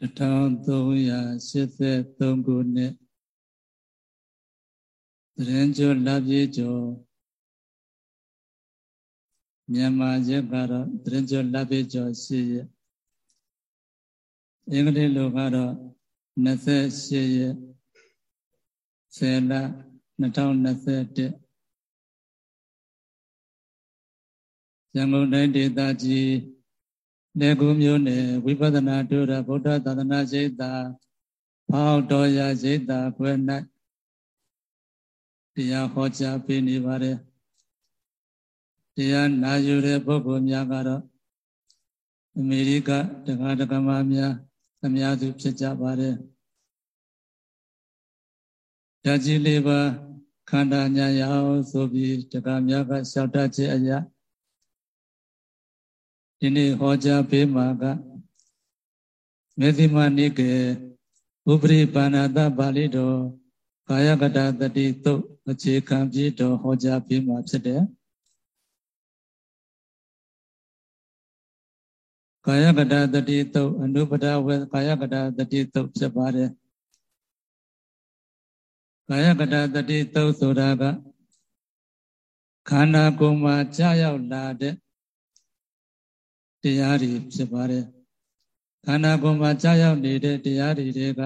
1383ခုနှစ်သရင်ကျော်လပြည့်ကျော်မြန်မာရက်ကတော့သရင်ကျော်လပြည့်ကျော်ရှိရက်အင်္ဂလိပ်လိုကတော့28ရက်10လ2021ရန်ကုန်တိုင်းဒေသကြီး နေကုမျိုးနယ်ဝိပဿနာတို့ရဗုဒ္ဓသာသနာစိတ်တာဖောက်တော်ရစိတ်တာခွဲ၌တရားဟောကြားပေးနေပါတယ်တရားနာယူတဲ့ပုဂ္ဂိုလ်များကတော့အမေရိကတက္ကသကမများအများစုဖြစ်ကြပါတယ်ဓာကြီးလေးပါခန္ဓာညာရအောင်ဆိုပြီးတက္ကများကလျှောက်တတ်ခြင်းအရာ ဒီနေ့ဟောကြားပေးမှာကမေသိမနိကေဥပရိပါဏတပါဠိတော်ကာယကတတတိသုတ်အခြေခံပြည့်တော်ဟောကြားပေးမှာဖြစ်တယ်ကာယကတတတိသုတ်အနုပဒဝေကာယကတတတိသုတ်ဖြစ်ပါတယ်ကာယကတတတိသုတ်ဆိုတာကခန္ဓာကိုယ်မှာကြာရောက်လာတဲ့ တရားတွေဖြစ်ပါတယ်ခန္ဓာကိုယ်မှာကြာရောက်နေတဲ့တရားတွေတွေက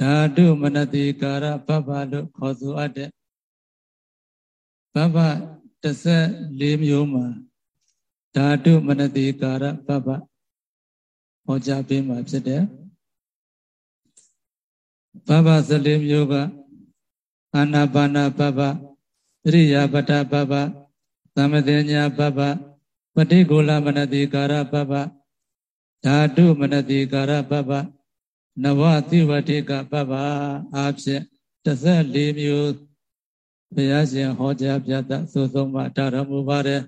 ဓာတုမနတိကာရဘဘလို့ခေါ်ဆိုအပ်တဲ့ဘဘ14မျိုးမှာဓာတုမနတိကာရဘဘဟောကြားပေးမှာဖြစ်တယ်ဘဘ14မျိုးကအာနာပါနာဘဘသရိယာပတ္တဘဘသမတေညာဘဘ ပฏิကူလမနတိကာရပပဓာတုမနတိကာရပပနဝတိဝတိကပပအားဖြင့်14မျိုးဘုရားရှင်ဟောကြားပြသသို့ဆုံးမှတာတော်မူပါတယ်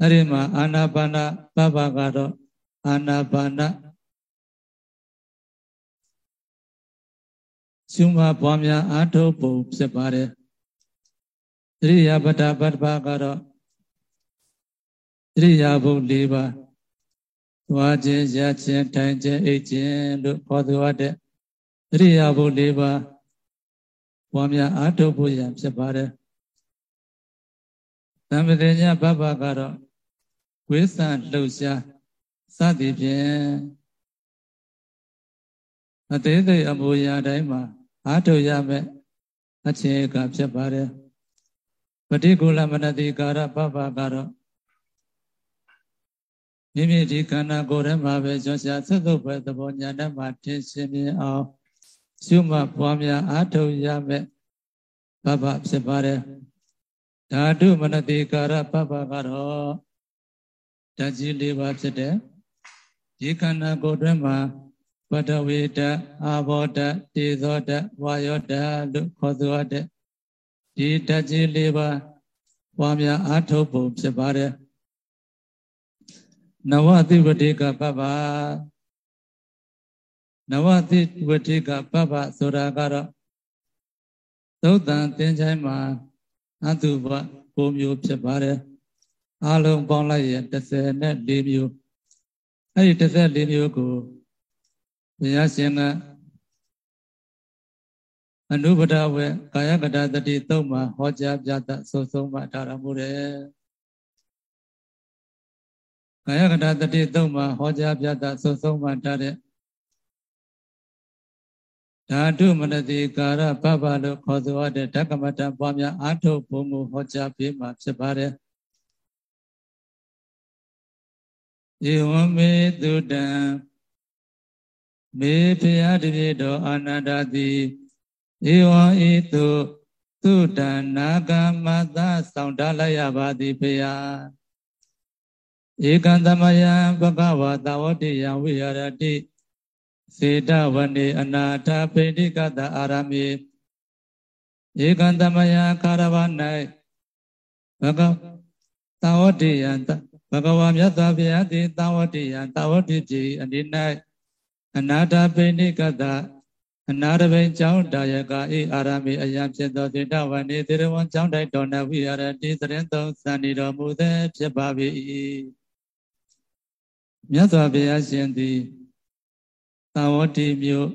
အဲ့ဒီမှာအာနာပါနပပကတော့အာနာပါနရှုမှပွားများအားထုတ်ပုံဖြစ်ပါတယ်သရိယာပတ္တပတ္တပါကတော့ ဣရိယာပု၄ပါးသွားခြင်းရခြင်းထိုင်ခြင်းအိတ်ခြင်းလို့ခေါ်သူအပ်တဲ့ဣရိယာပု၄ပါးပွားများအားထုတ်ဖို့ရန်ဖြစ်ပါတယ်သံပတိညဘဘကတော့ဝိသလှုပ်ရှားစသည်ဖြင့်အသေးသေးအမူအရာတိုင်းမှာအားထုတ်ရမယ်အခြေကဖြစ်ပါတယ်ပฏิကူလမနတိကာရဘဘကတော့ မိမိဒီခန္ဓာကိုယ်ထဲမှာပဲကျော်ရှာဆက်သုတ်ပဲသဘောညာနဲ့မှထင်ရှင်မြင်အောင်ရှုမှတ်ပွားများအားထုတ်ရမယ်ဘဘဖြစ်ပါတယ်ဓာတုမနတိကာရဘဘကတော့ဓာကြီး၄ပါးဖြစ်တယ်ဒီခန္ဓာကိုယ်တွင်မှာပတဝေတအာဘောတတေဇောတဝါယောတလို့ခေါ်ဆိုရတဲ့ဒီဓာကြီး၄ပါးပွားများအားထုတ်ဖို့ဖြစ်ပါတယ် နဝတိဝတိကပပနဝတိဝတိကပပဆိုတာကတော့သုတ်တန်သင်္ချိုင်းမှာအတုပကိုမျိုးဖြစ်ပါတယ်အလုံးပေါင်းလိုက်ရင်34မျိုးအဲ့ဒီ34မျိုးကိုဘုရားရှင်ကအနုပဒဝေကာယကတတတိသုံးမှာဟောကြားပြသဆိုဆုံးမှထားတော်မူတယ် ကာယကတာတတိသုံးမှာဟောကြားပြတာသုံးဆုံးမှထားတဲ့ဓာတုမနတိကာရပပလို့ခေါ်ဆိုရတဲ့ဓကမတပွားများအာထုတ်ဘုံကိုဟောကြားပေးမှာဖြစ်ပါတယ်ဧဝံမေတုတံမေဖျားတပြည့်တော်အာနန္ဒတိဧဝံဤတုသုတံနာဂမသဆောင်တလိုက်ရပါသည်ဖျား ဧကံသမယံဘဂဝါသဝတိယံဝိဟရတိစေတဝနေအနာထပိဋိကတအာရမေဧကံသမယံခါရဝ၌ဘဂသဝတိယံဘဂဝါမြတ်စွာဘုရားသည်သဝတိယံသဝတိတိအနေ၌အနာထပိဋိကတအနာရဘိန်ကျောင်းတာယကအေအာရမေအယံဖြစ်သောစေတဝနေသေရဝံကျောင်းတိုက်တော်၌ဝိဟရတိသရင်သုံးစံနေတော်မူသည်ဖြစ်ပါ၏ယ မြတ်စွာဘုရားရှင်သည်သာဝတိမြို့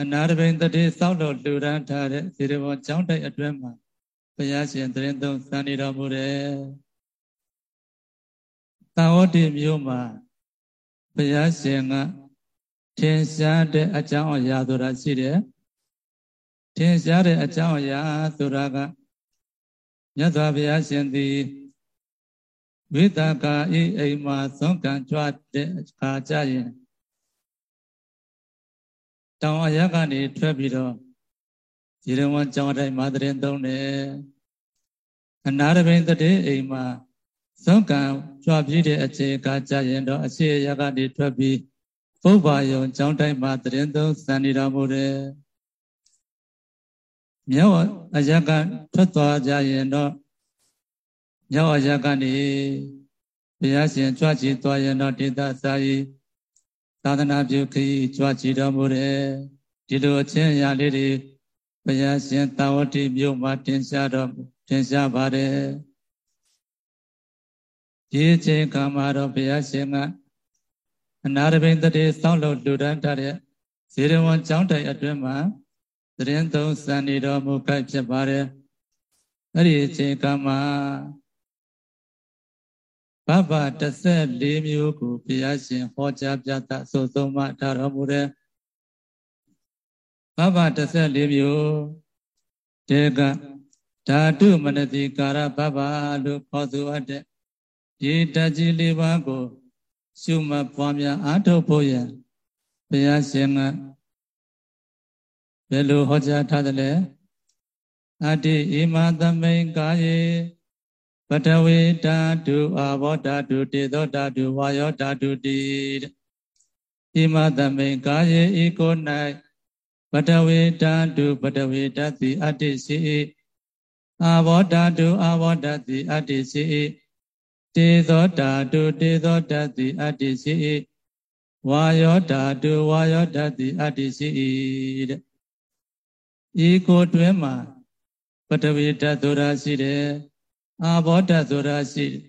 အနာရဘိန်တတိစောက်လို့လူရန်ထားတဲ့ဇေရဘောကျောင်းတိုက်အတွင်းမှာဘုရားရှင်တရင်သုံးစံနေတော်မူတယ်။သာဝတိမြို့မှာဘုရားရှင်ကထင်ရှားတဲ့အကြောင်းအရာဆိုတာရှိတယ်။ထင်ရှားတဲ့အကြောင်းအရာဆိုတာကမြတ်စွာဘုရားရှင်သည် ဝိသကာဤအိမ်မှာသုံးကံကြွတဲ့အခါကျရင်တောင်အရကနေထွက်ပြီးတော့ရေရဝံကျောင်းတိုင်းမှာတရင်သုံးတယ်အနာရဘိန်တတေအိမ်မှာသုံးကံကြွပြီးတဲ့အချိန်ကကြရင်တော့အရှိရကနေထွက်ပြီးပုဗ္ဗာယုံကျောင်းတိုင်းမှာတရင်သုံးစံနေတော်မူတယ်မြောက်အရကထွက်သွားကြရင်တော့ မြောက်အရကနေဘုရားရှင်ကြွချီသွားရင်တော့ဒေသစာယီသာသနာပြုခရီးကြွချီတော်မူတယ်ဒီလိုအချင်းအရာလေးတွေဘုရားရှင်တာဝတိမြို့မှာတင်ရှားတော်တင်ရှားပါတယ်ဒီအချိန်ခါမှာတော့ဘုရားရှင်ကအနာရဘိန်တတေစောင့်လို့လူဒန်းထားတဲ့ဇေရဝံကျောင်းတိုင်အတွင်းမှာသတင်းသုံးစံနေတော်မူခိုက်ဖြစ်ပါတယ်အဲ့ဒီအချိန်ကမှာ ဘဘ14မျိုးကိုဘုရားရှင်ဟောကြားပြသဆိုဆုံးမထားတော်မူတဲ့ဘဘ14မျိုးတေကဓာတုမနတိကာရဘဘလို့ခေါ်ဆိုအပ်တဲ့ဒီတကြီးလေးပါးကို ရှုမှတ်ပွားများအားထုတ်ဖို့ရန်ဘုရားရှင်ကဘယ်လိုဟောကြားထားသလဲအတ္တိဣမသမိန်ကာယေ ပထဝီဓာတုအာဘောဓာတုတေသောဓာတုဝါယောဓာတုတိဣမသမိန်ကာယေဤကို၌ပထဝီဓာတုပထဝီဓာတိအတ္တိစီအာဘောဓာတုအာဘောဓာတိအတ္တိစီတေသောဓာတုတေသောဓာတိအတ္တိစီဝါယောဓာတုဝါယောဓာတိအတ္တိစီတဲ့ဤကိုတွင်မှာပထဝီဓာတ်ဆိုတာရှိတယ် အာဘောဓာတ်ဆိုတာရှိတယ်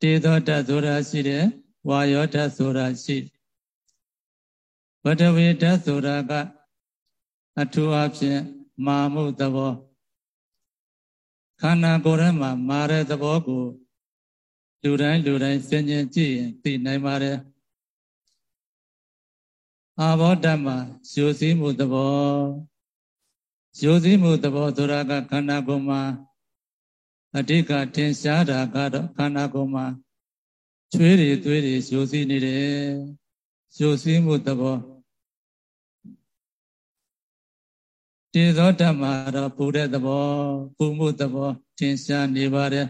တေသောဓာတ်ဆိုတာရှိတယ်ဝါယောဓာတ်ဆိုတာရှိတယ်ပထဝီဓာတ်ဆိုတာကအထူးအဖြင့်မာမှုသဘောခန္ဓာကိုယ်ထဲမှာမာတဲ့သဘောကိုလူတိုင်းလူတိုင်းစဉ်းကျင်ကြည့်ရင်သိနိုင်ပါတယ်အာဘောဓာတ်မှာရှုစည်းမှုသဘောရိုးစည်းမှုသဘောဆိုတာကခန္ဓာကိုယ်မှာ အဓိကထင်ရှားတာကတော့ခန္ဓာကိုယ်မှာချွေးတွေသွေးတွေရိုးစည်းနေတယ်ရိုးစည်းမှုသဘောတေသောဓမ္မတော့ပူတဲ့သဘောပူမှုသဘောထင်ရှားနေပါတယ်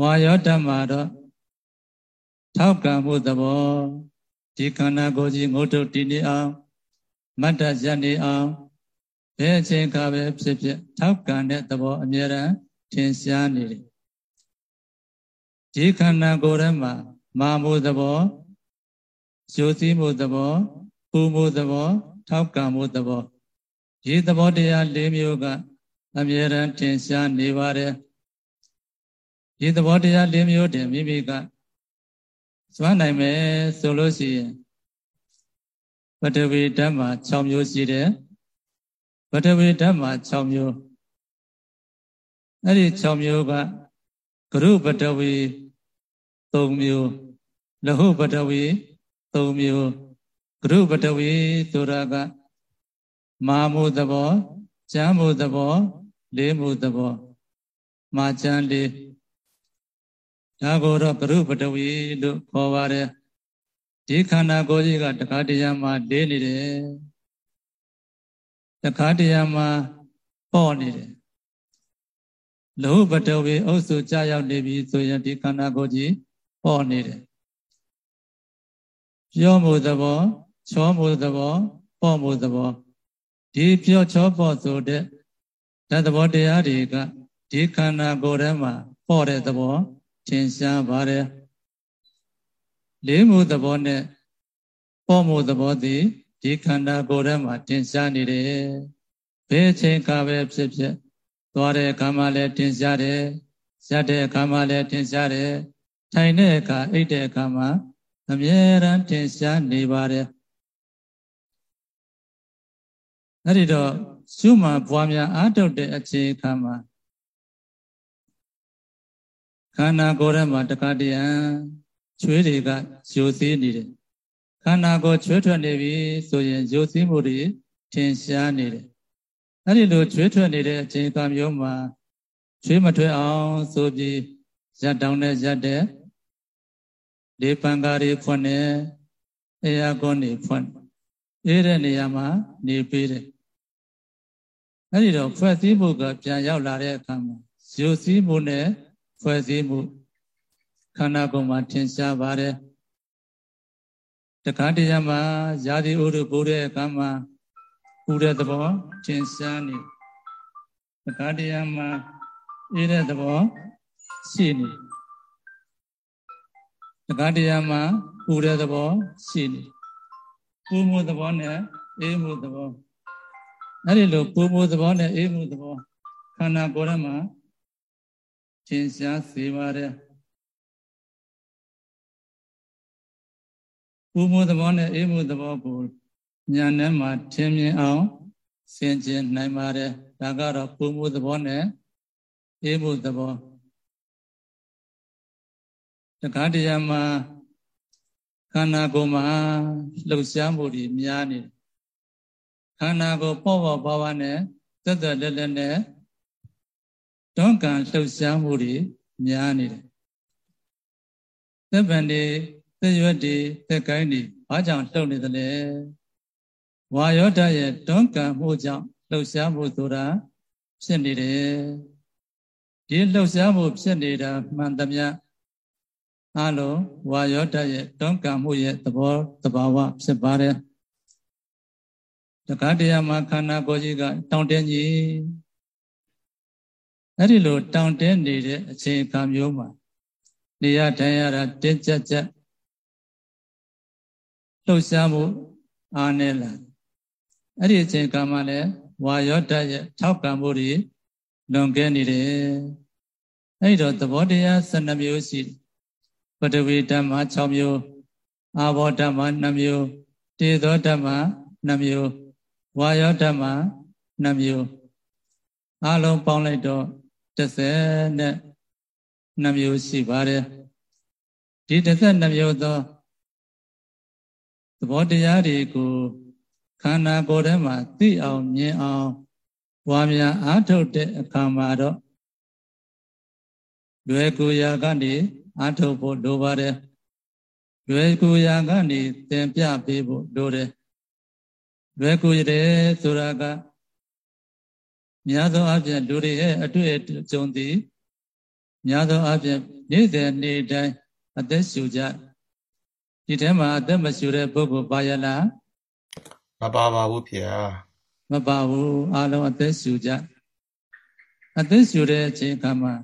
ဝါယောဓမ္မတော့ထောက်ကံမှုသဘောဒီခန္ဓာကိုယ်ကြီးငုတ်တုတ်တည်နေအောင်မတ္တရနေအောင် ဘယ်အချိန်ခါပဲဖြစ်ဖြစ်ထောက်ကံတဲ့သဘောအမြဲတမ်းထင်ရှားနေတယ်ဒီခန္ဓာကိုယ်ထဲမှာမာမှုသဘောရှုစည်းမှုသဘောပူမှုသဘော ထောက်ကံမှုသဘောဒီသဘောတရား၄မျိုးကအမြဲတမ်းထင်ရှားနေပါတယ်ဒီသဘောတရား၄မျိုးတည်းမိမိကစွမ်းနိုင်မယ်ဆိုလို့ရှိရင်ပထဝီဓာတ်မှာ6မျိုးရှိတယ် ပထဝီဓာတ်မှာ6မျိုးအဲ့ဒီ6မျိုးကကရုပထဝီ3မျိုးလဟုပထဝီ3မျိုးကရုပထဝီဆိုတာကမာမှုသဘောကျမ်းမှုသဘောလေးမှုသဘောမာကျမ်းလေးဒါကိုတော့ကရုပထဝီလို့ခေါ်ပါတယ်ဒီခန္ဓာကိုယ်ကြီးကတခါတရံမှာလေးနေတယ် တခါတရံမှာပေါ့နေတယ်လောဘတဝေအုပ်စုကြာရောက်နေပြီဆိုရင်ဒီခန္ဓာကိုယ်ကြီးပေါ့နေတယ်ပြောမှုသဘောချောမှုသဘောပေါ့မှုသဘောဒီပြောချောပေါ့ဆိုတဲ့ဓာတ်သဘောတရားတွေကဒီခန္ဓာကိုယ်ထဲမှာပေါ့တဲ့သဘောထင်ရှားပါတယ်လေးမှုသဘောနဲ့ပေါ့မှုသဘောသည် ဒီခန္ဓာကိုယ်ထဲမှာတင်ရှားနေတယ်ဘယ်အချိန်ကပဲဖြစ်ဖြစ် သွားတဲ့အခါမှာလည်းတင်ရှားတယ်ရက်တဲ့အခါမှာလည်းတင်ရှားတယ်ထိုင်တဲ့အခါအိတ်တဲ့အခါမှာအမြဲတမ်းထင်ရှားနေပါတယ်အဲ့ဒီတော့ရှုမှပွားများအားထုတ်တဲ့အချိန်အခါမှာခန္ဓာကိုယ်ထဲမှာတခါတည်းချွေးတွေကယိုသေးနေတယ် ခန္ဓာကိုယ်ချွေးထွက်နေပြီဆိုရင်ယိုသေးမှုတွေထင်ရှားနေတယ်အဲ့ဒီလိုချွေးထွက်နေတဲ့အချိန်အခါမျိုးမှာချွေးမထွက်အောင်ဆိုပြီးဇက်တောင်းနဲ့ဇက်တဲ့ဒီပံကားတွေဖွင့်နေအေယာကွန်တွေဖွင့်အေးတဲ့နေရာမှာနေပေးတယ်အဲ့ဒီတော့ဖွဲ့စည်းမှုကပြန်ရောက်လာတဲ့အခါမှာယူစည်းမှုနဲ့ဖွဲ့စည်းမှုခန္ဓာကိုယ်မှာထင်ရှားပါတယ် တခါတည်းမှာဇာတိဥဒုပိုးတဲ့အခါမှာပူတဲ့သဘောထင်ရှားနေတခါတည်းမှာအေးတဲ့သဘောရှိနေတခါတည်းမှာပူတဲ့သဘောရှိနေပူမှုသဘောနဲ့အေးမှုသဘောအဲ့ဒီလိုပူမှုသဘောနဲ့အေးမှုသဘောခန္ဓာကိုယ်ထဲမှာသင်ရှားစေပါတယ် ပူမှုသဘောနဲ့အေးမှုသဘောကိုဉာဏ်နဲ့မှထင်မြင်အောင်ဆင်ခြင်နိုင်ပါတယ်ဒါကတော့ပူမှုသဘောနဲ့အေးမှုသဘောတခါတရံမှာခန္ဓာကိုယ်မှာလှုပ်ရှားမှုတွေများနေတယ်ခန္ဓာကိုယ်ပေါ့ပေါ့ပါးပါးနဲ့သက်သက်လက်လက်နဲ့တွန်းကန်လှုပ်ရှားမှုတွေများနေတယ်သက်ပံတွေ သက်ရွက်တွေသက်ကိုင်းတွေဘာကြောင့်လှုပ်နေသလဲဝါယောဓာတ်ရဲ့တွန်းကန်မှုကြောင့်လှုပ်ရှားမှုဆိုတာဖြစ်နေတယ်ဒီလှုပ်ရှားမှုဖြစ်နေတာမှန်သမျှအလုံးဝါယောဓာတ်ရဲ့တွန်းကန်မှုရဲ့သဘောတဘာဝဖြစ်ပါတယ်တခါတရံမှာခန္ဓာကိုယ်ကြီးကတောင့်တင်းကြီးအဲ့ဒီလိုတောင့်တင်းနေတဲ့အချိန်အခါမျိုးမှာနေရထိုင်ရတာတင်းကြပ်ကြပ် လှုပ်ရှားမှုအားနေလာအဲ့ဒီအချိန်အခါမှာလည်းဝါယောဓာတ်ရဲ့ထောက်ကံမှုတွေလွန်ကဲနေတယ်အဲ့တော့သဘောတရား12မျိုးရှိပထဝီဓမ္မ6မျိုးအာဘောဓမ္မ2မျိုးတေသောဓမ္မ2မျိုးဝါယောဓမ္မ2မျိုးအလုံးပေါင်းလိုက်တော့30နဲ့2မျိုးရှိပါတယ်ဒီ32မျိုးသော သဘောတရားတွေကိုခန္ဓာကိုယ်ထဲမှာသိအောင်မြင်အောင်ဝါများအားထုတ်တဲ့အခါမှာတော့လွယ်ကူရာကနေအားထုတ်ဖို့လိုပါတယ်လွယ်ကူရာကနေသင်ပြပေးဖို့လိုတယ်လွယ်ကူရတယ်ဆိုတာကများသောအားဖြင့်လူတွေရဲ့အတွေ့အကြုံသည်များသောအားဖြင့်နေ့စဉ်နေ့တိုင်းအသက်ရှူကြ ဒီထဲမှာအသက်မရှူတဲ့ပုဂ္ဂိုလ်ပါရလားမပါပါဘူးဖေမပါဘူးအားလုံးအသက်ရှူကြအသက်ရှူတဲ့အချိန်ခါမှာ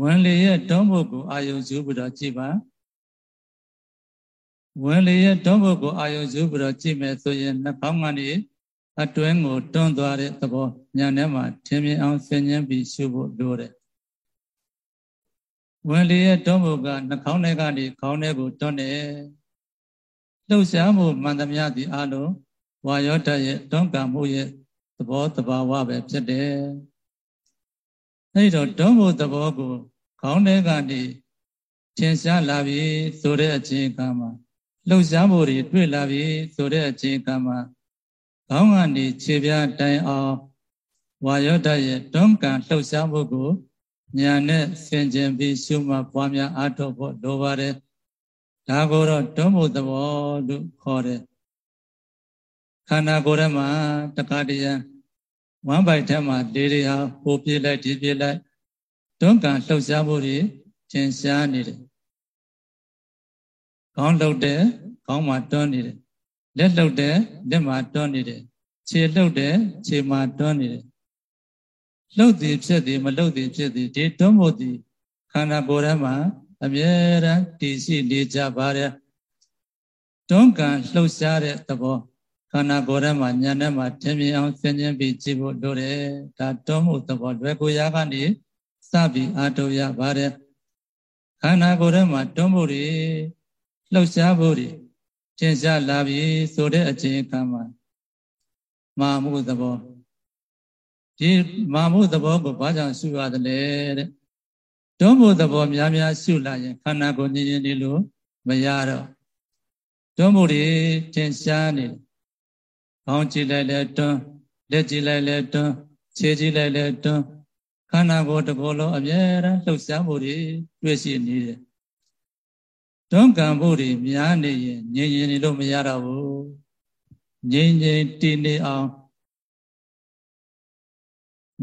ဝန်လေရဲ့တွန်းဖို့ကိုအာယုံယူပြီးတော့ကြည်ပါဝင်လေရဲ့တွန်းဖို့ကိုအာယုံယူပြီးတော့ကြည့်မယ်ဆိုရင်နှာခေါင်းကနေအတွင်းကိုတွန်းသွားတဲ့သဘောညာထဲမှာထင်မြင်အောင်ဆင်ញင်းပြီးရှုဖို့လိုတယ် ဝင်လေရဲ့တွန်းဖို့ကနှာခေါင်းထဲကနေခေါင်းထဲကိုတွန်းတယ်လှုပ်ရှားမှုမှန်သမျှဒီအလုံးဝါယောဓာတ်ရဲ့တွန်းကံမှုရဲ့သဘောတဘာဝပဲဖြစ်တယ်အဲဒီတော့တွန်းဖို့သဘောကိုခေါင်းထဲကနေထင်ရှားလာပြီဆိုတဲ့အချိန်ကမှာလှုပ်ရှားမှုတွေတွေ့လာပြီဆိုတဲ့အချိန်ကမှာခေါင်းကနေခြေပြားတိုင်အောင်ဝါယောဓာတ်ရဲ့တွန်းကန်လှုပ်ရှားမှုကို ညာနဲ့ဆင်ခြင်ပြီးရှုမှတ်ပွားများအားထုတ်ဖို့လိုပါတယ်ဒါကိုတော့တွန်းမှုသဘောလို့ခေါ်တယ်ခန္ဓာကိုယ်ထဲမှာတခါတည်းရန်ဝမ်းပိုက်ထဲမှာလေတွေဟာပိုပြေးလိုက်ဒီပြေးလိုက်တွန်းကန်လှုပ်ရှားမှုတွေသင်ရှားနေတယ်ခေါင်းလှုပ်တယ်ခေါင်းမှာတွန်းနေတယ်လက်လှုပ်တယ်လက်မှာတွန်းနေတယ်ခြေလှုပ်တယ်ခြေမှာတွန်းနေတယ် လှုပ်သည်ဖြစ်သည်မလှုပ်သည်ဖြစ်သည်ဒီတွန်းဖို့သည်ခန္ဓာကိုယ်ထဲမှာအမြဲတမ်းတည်ရှိနေကြပါတယ်တွန်းကန်လှုပ်ရှားတဲ့သဘောခန္ဓာကိုယ်ထဲမှာညာထဲမှာထင်မြင်အောင်ဆင်ခြင်ပြီးကြည့်ဖို့လိုတယ်ဒါတွန်းမှုသဘောလွယ်ကူရာကနေစပြီးအားထုတ်ရပါတယ်ခန္ဓာကိုယ်ထဲမှာတွန်းဖို့တွေလှုပ်ရှားဖို့တွေသင်ရှားလာပြီဆိုတဲ့အချိန်အခါမှာမာမှုသဘော ဒီမာမှုသဘောကိုဘာကြောင့်ရှုရတယ်လဲတဲ့တွန်းဖို့သဘောများများရှုလာရင်ခန္ဓာကိုယ်ညင်ညင်နေလို့မရတော့တွန်းဖို့တွေသင်ရှားနေတယ်ခေါင်းကြည့်လိုက်လဲတွန်းလက်ကြည့်လိုက်လဲတွန်းခြေကြည့်လိုက်လဲတွန်းခန္ဓာကိုယ်တစ်ခုလုံးအမြဲတမ်းလှုပ်ရှားမှုတွေတွေ့ရှိနေတယ်တွန်းကန်မှုတွေများနေရင်ငြိမ်ငြိမ်နေလို့မရတော့ဘူးငြိမ်ငြိမ်တည်နေအောင်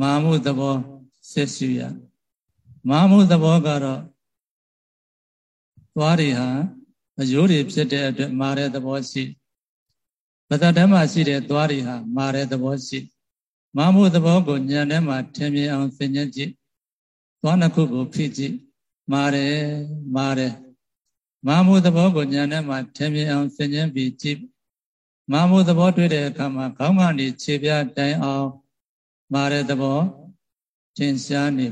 မာမှုသဘောဆက်ရှိရမာမှုသဘောကတော့သွားတွေဟာအယိုးတွေဖြစ်တဲ့အတွက်မာတဲ့သဘောရှိပတ္တဓမ္မရှိတဲ့သွားတွေဟာမာတဲ့သဘောရှိမာမှုသဘောကိုဉာဏ်ထဲမှာထင်မြင်အောင်သင်ញကြည့်သွားနှစ်ခုကိုဖိကြည့်မာတယ်မာတယ်မာမှုသဘောကိုဉာဏ်ထဲမှာထင်မြင်အောင်သင်ញပြီးကြည့်မာမှုသဘောတွေ့တဲ့အခါမှာခေါင်းကနေခြေပြတိုင်အောင် မာတဲ့သဘောသင်ရှားနေ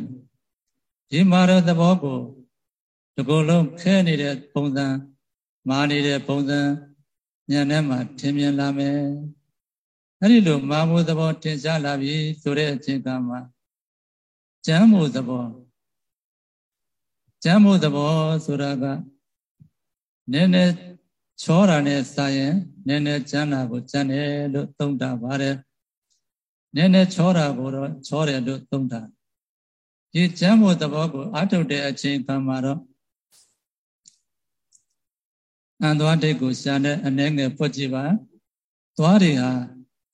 ဒီမာတဲ့သဘောကိုဒီကုလုံးခဲနေတဲ့ပုံစံမာနေတဲ့ပုံစံဉာဏ်ထဲမှာထင်မြင်လာမယ်အဲ့ဒီလိုမာမှုသဘောထင်ရှားလာပြီဆိုတဲ့အချိန်ကမှကျမ်းမှုသဘောကျမ်းမှုသဘောဆိုတာကနည်းနည်းချောတာနဲ့စာရင်နည်းနည်းကျမ်းတာကိုကျမ်းတယ်လို့သုံးတာပါတယ် နည်းနည်းချောတာကိုတော့ချောတယ်လို့သုံးတာဒီကျမ်းမှုသဘောကိုအထုတ်တဲ့အချိန်ကမှတော့အန်သွားတိတ်ကိုရှာတဲ့အနှဲငယ်ဖွက်ကြည့်ပါသွားတွေဟာ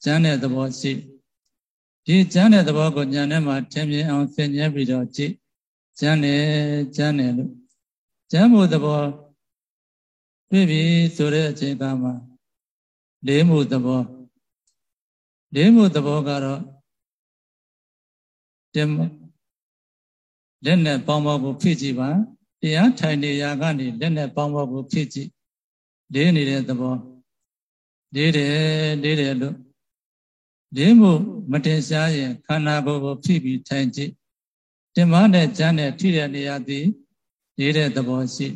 ကျမ်းတဲ့သဘောရှိဒီကျမ်းတဲ့သဘောကိုညာထဲမှာထင်မြင်အောင်သင်ញဲပြီးတော့ကြည့်ကျမ်းတယ်ကျမ်းတယ်လို့ကျမ်းမှုသဘောတွေ့ပြီဆိုတဲ့အချိန်ကမှလေးမှုသဘော လေးမှုသဘောကတော့တင်လက်နဲ့ပေါင်းပေါင်းကိုဖြစ်ကြည့်ပါတရားထိုင်နေရာကနေလက်နဲ့ပေါင်းပေါင်းကိုဖြစ်ကြည့်လေးနေတဲ့သဘောလေးတယ်လေးတယ်လို့လေးမှုမတင်ရှားရင်ခန္ဓာကိုယ်ကိုဖိပြီးထိုင်ကြည့်တင်မနဲ့ကျမ်းနဲ့ထိတဲ့နေရာသည်လေးတဲ့သဘောရှိ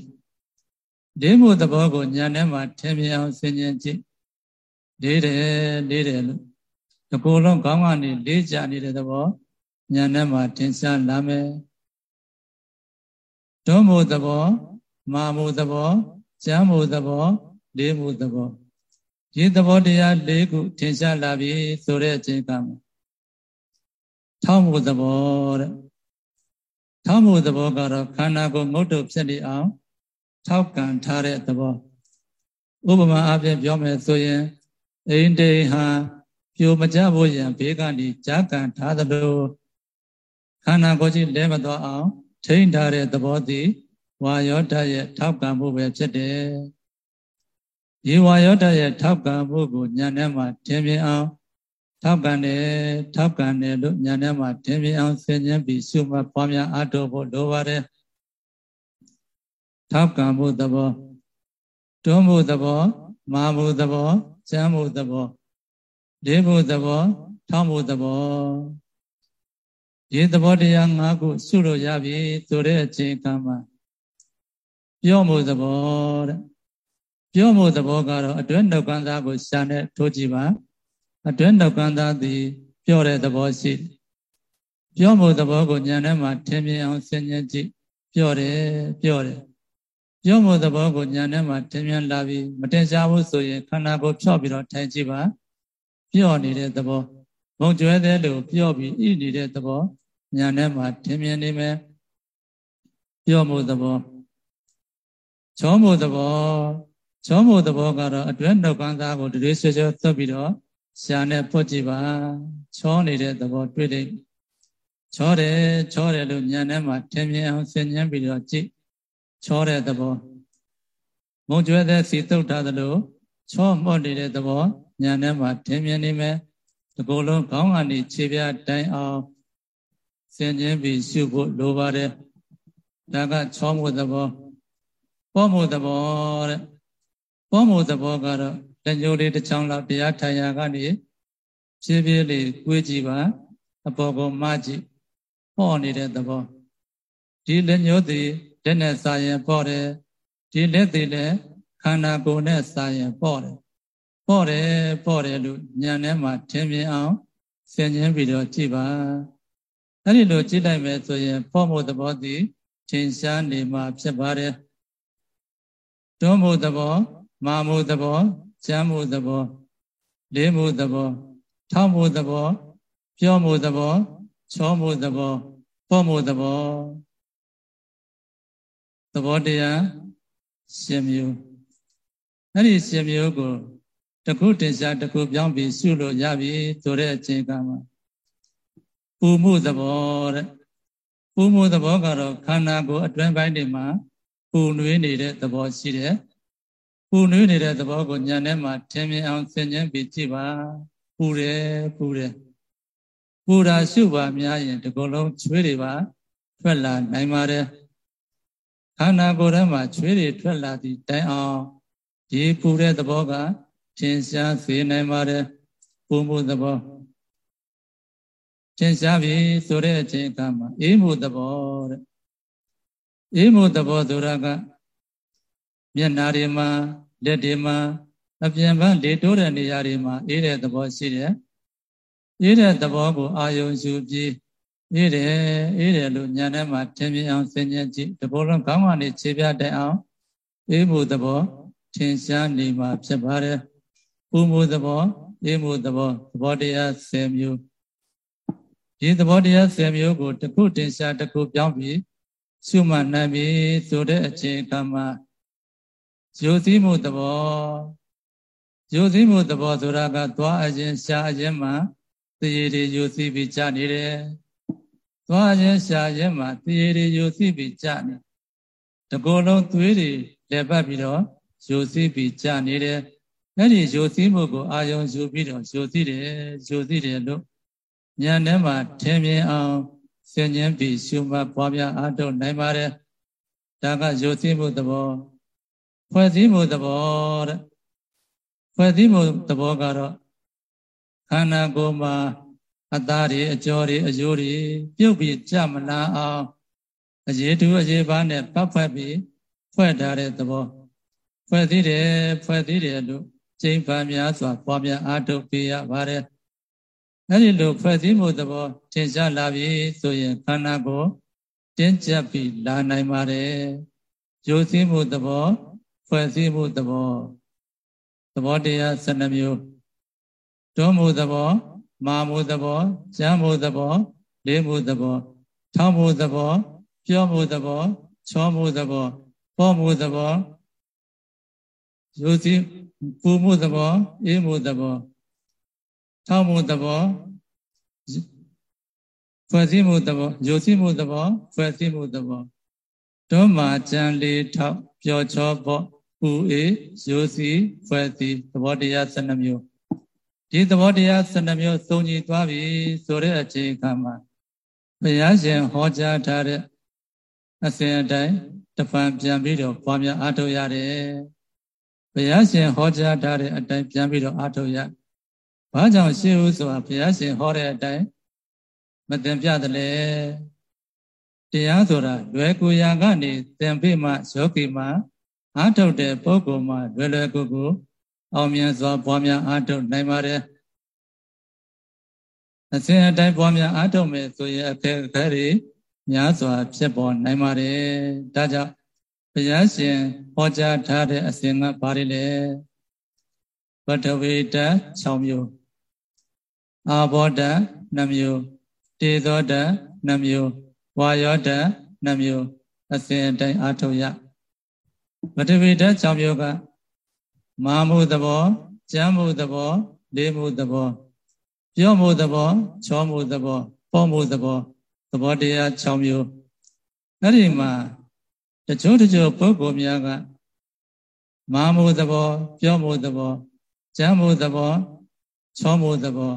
လေးမှုသဘောကိုညာထဲမှာထင်မြင်အောင်ဆင်ញင်ကြည့်လေးတယ်လေးတယ်လို့ ဒီကိုယ်လုံးခေါင်းကနေလေးကြနေတဲ့သဘောညာထဲမှာထင်ရှားလာမယ်ဒုမှုသဘောမာမှုသဘောကျမ်းမှုသဘောလေးမှုသဘောဒီသဘောတရား၄ခုထင်ရှားလာပြီဆိုတဲ့အချိန်ကမှာထောက်မှုသဘောတဲ့ထောက်မှုသဘောကတော့ခန္ဓာကိုယ်ငုတ်တုဖြစ်နေအောင်ထောက်ကန်ထားတဲ့သဘောဥပမာအပြင်ပြောမယ်ဆိုရင်အိန္ဒိဟာ ပြိုမကြဖို့ရန်ဘေးကနေကြားကန်ထားသလိုခန္ဓာကိုယ်ကြီးလဲမသွားအောင်ထိန်းထားတဲ့သဘောသည်ဝါယောဓာတ်ရဲ့ထောက်ကန်မှုပဲဖြစ်တယ်ဒီဝါယောဓာတ်ရဲ့ထောက်ကန်မှုကိုညာထဲမှာထင်မြင်အောင်ထောက်ကန်တယ်ထောက်ကန်တယ်လို့ညာထဲမှာထင်မြင်အောင်ဆင်ញံပြီးရှုမှတ်ပွားများအားထုတ်ဖို့လိုပါတယ်ထောက်ကန်မှုသဘောတွန်းမှုသဘောမာမှုသဘောကျမ်းမှုသဘော ဒေမှုသဘောထောက်မှုသဘောဒီသဘောတရား၅ခုစုလို့ရပြီဆိုတဲ့အချိန်ကမှပြောမှုသဘောတဲ့ပြောမှုသဘောကတော့အတွင်းနှုတ်ကန်းသားကိုရှာနဲ့ထိုးကြည့်ပါအတွင်းနှုတ်ကန်းသားသည်ပြောတဲ့သဘောရှိပြောမှုသဘောကိုဉာဏ်ထဲမှာထင်မြင်အောင်ဆင်ញင်ကြည့်ပြောတယ်ပြောတယ်ပြောမှုသဘောကိုဉာဏ်ထဲမှာထင်မြင်လာပြီးမတင်ရှားဘူးဆိုရင်ခန္ဓာကိုယ်ဖြော့ပြီးတော့ထိုင်ကြည့်ပါ ပြောနေတဲ့သဘောမုံကျွဲတဲ့လို့ပြောပြီးဣနေတဲ့သဘောဉာဏ်ထဲမှာထင်မြင်နေမယ်ပြောမှုသဘောချောမှုသဘောချောမှုသဘောကတော့အတွင်းနှုတ်ကန်းသားကိုတရေဆွဆွသွတ်ပြီးတော့ရှာနဲ့ဖွတ်ကြည့်ပါချောနေတဲ့သဘောတွေ့တယ်ချောတယ်ချောတယ်လို့ဉာဏ်ထဲမှာထင်မြင်အောင်ဆင်ញံပြီးတော့ကြည့်ချောတဲ့သဘောမုံကျွဲတဲ့စီတုတ်ထားသလိုချောမော့နေတဲ့သဘော ဉာဏ်ထဲမှာထင်မြင်နေမယ်ဒီကုလုံးခေါင်းကနေခြေပြတိုင်အောင်ဆင်ញံပြီးရှုဖို့လိုပါတယ်ဒါကချောမှုသဘောပေါ်မှုသဘောတဲ့ပေါ်မှုသဘောကတော့လက်ညှိုးလေးတစ်ချောင်းလောက်တရားထိုင်ရာကနေဖြည်းဖြည်းလေးကိုးကြည့်ပါအပေါ်ကိုမကြည့်ပေါ့နေတဲ့သဘောဒီလက်ညှိုးသည်လက်နဲ့စာရင်ပေါ့တယ်ဒီလက်တွေလည်းခန္ဓာကိုယ်နဲ့စာရင်ပေါ့တယ် ပေါ့တယ်ပေါ့တယ်လို့ဉာဏ်ထဲမှာထင်မြင်အောင်ဆင်ခြင်ပြီးတော့ကြည့်ပါအဲ့ဒီလိုကြည့်လိုက်မယ်ဆိုရင်ပေါ့မှုသဘောတည်ထင်ရှားနေမှာဖြစ်ပါတယ်တွန်းမှုသဘောမာမှုသဘောကျမ်းမှုသဘောလေးမှုသဘောထောက်မှုသဘောပြောမှုသဘောချောမှုသဘောပေါ့မှုသဘောသဘောတရားရှင်မျိုးအဲ့ဒီရှင်မျိုးကို တခုတင်ရှားတခုပြောင်းပြီးရှုလို့ရပြီဆိုတဲ့အချိန်ကမှာပူမှုသဘောတဲ့ပူမှုသဘောကတော့ခန္ဓာကိုယ်အတွင်းပိုင်းတွေမှာပူနွေးနေတဲ့သဘောရှိတယ်ပူနွေးနေတဲ့သဘောကိုညာထဲမှာထင်မြင်အောင်ဆင်ခြင်ပြီးကြည့်ပါပူတယ်ပူတယ်ပူတာရှုပါများရင်ဒီကုလုံးချွေးတွေပါထွက်လာနိုင်ပါတယ်ခန္ဓာကိုယ်ထဲမှာချွေးတွေထွက်လာသည့်တိုင်အောင်ဒီပူတဲ့သဘောက ထင်ရှားစေနိုင်ပါတယ်ပူမှုသဘောထင်ရှားပြီဆိုတဲ့အချိန်အခါမှာအေးမှုသဘောတဲ့အေးမှုသဘောဆိုတာကမျက်နာတွေမှာလက်တွေမှာအပြင်ပန်းလေတိုးတဲ့နေရာတွေမှာအေးတဲ့သဘောရှိတယ်အေးတဲ့သဘောကိုအာယုံယူပြီးအေးတယ်အေးတယ်လို့ညာထဲမှာထင်မြင်အောင်ဆင်ញင်ကြည့်ဒီဘောလုံးခေါင်းကနေခြေပြတိုင်အောင်အေးမှုသဘောထင်ရှားနေမှာဖြစ်ပါတယ် ပူမှုသဘောအေးမှုသဘောသဘောတရား10မျိုးဒီသဘောတရား10မျိုးကိုတစ်ခုတင်ရှားတစ်ခုပြောင်းပြီးရှုမှတ်နိုင်ပြီဆိုတဲ့အချိန်ကမှယုံစည်းမှုသဘောယုံစည်းမှုသဘောဆိုတာကသွားအခြင်းရှားအခြင်းမှာတရေတွေယုံစည်းပြီးကြာနေတယ်သွားအခြင်းရှားအခြင်းမှာတရေတွေယုံစည်းပြီးကြာနေတကောလုံးသွေးတွေလက်ပတ်ပြီးတော့ယုံစည်းပြီးကြာနေတယ် အဲ့ဒီယိုသိမှုကိုအာယုံယူပြီးတော့ယိုသိတယ်ယိုသိတယ်လို့ဉာဏ်ထဲမှာထင်မြင်အောင်ဆင်ញင်ပြီးရှုမှတ်ပွားများအားထုတ်နိုင်ပါတယ်ဒါကယိုသိမှုသဘောဖွဲ့စည်းမှုသဘောတဲ့ဖွဲ့စည်းမှုသဘောကတော့ခန္ဓာကိုယ်မှာအသားတွေအကြောတွေအယိုးတွေပြုတ်ပြီးကြမလားအောင်အရေးတူအရေးပါနဲ့ပတ်ဖွဲ့ပြီးဖွဲ့ထားတဲ့သဘောဖွဲ့စည်းတယ်ဖွဲ့စည်းတယ်လို့ ကျိန်ပါများစွာပွားများအားထုတ်ပေးရပါတယ်။အဲဒီလိုဖွဲ့စည်းမှုသဘောထင်ရှားလာပြီဆိုရင်ခန္ဓာကိုယ်တင်းကျပ်ပြီးလာနိုင်ပါတယ်။ရိုးစည်းမှုသဘောဖွဲ့စည်းမှုသဘောသဘောတရား12မျိုးတွန်းမှုသဘောမာမှုသဘောကျမ်းမှုသဘောလေးမှုသဘောထောင်းမှုသဘောပြောမှုသဘောချောမှုသဘောပေါ်မှုသဘောရိုးစည်း ပူမှုသဘောအေးမှုသဘောထောက်မှုသဘောဖွဲ့စည်းမှုသဘောယိုစည်းမှုသဘောဖွဲ့စည်းမှုသဘောတွန်းမာကြံလေးထောက်ပျော်ချောပေါ့ပူအေးယိုစည်းဖွဲ့စည်းသဘောတရား12မျိုးဒီသဘောတရား12မျိုးစုံညီသွားပြီဆိုတဲ့အချိန်အခါမှာဘုရားရှင်ဟောကြားထားတဲ့အစဉ်အတိုင်းတပံပြန်ပြီးတော့ပွားများအားထုတ်ရတယ် ဘုရားရှင်ဟောကြားထားတဲ့အတိုင်းပြန်ပြီးတော့အားထုတ်ရ။ဘာကြောင့်ရှေးဦးဆိုတာဘုရားရှင်ဟောတဲ့အတိုင်းမတင်ပြတယ်လေ။တရားဆိုတာလွယ်ကူရာကနေသင်ပေးမှယောဂီမှအားထုတ်တဲ့ပုဂ္ဂိုလ်မှလွယ်လွယ်ကူကူအောင်မြင်စွာပွားများအားထုတ်နိုင်ပါတယ်။အစဉ်အတိုင်းပွားများအားထုတ်မယ်ဆိုရင်အခက်အခဲတွေများစွာဖြစ်ပေါ်နိုင်ပါတယ်။ဒါကြောင့် ဘုရားရှင်ဟောကြားထားတဲ့အစဉ်ကဘာတွေလဲပထဝီဓာတ်6မျိုးအာဘောဓာတ်2မျိုးတေသောဓာတ်2မျိုးဝါယောဓာတ်2မျိုးအစဉ်အတိုင်းအားထုတ်ရပထဝီဓာတ်6မျိုးကမာမှုသဘောကျမ်းမှုသဘောလေးမှုသဘောပြောမှုသဘောချောမှုသဘောပေါ်မှုသဘောသဘောတရား6မျိုးအဲ့ဒီမှာ တချို့တချို့ပုဂ္ဂိုလ်များကမာမှုသဘော ပြောမှုသဘောကြမ်းမှုသဘောချောမှုသဘော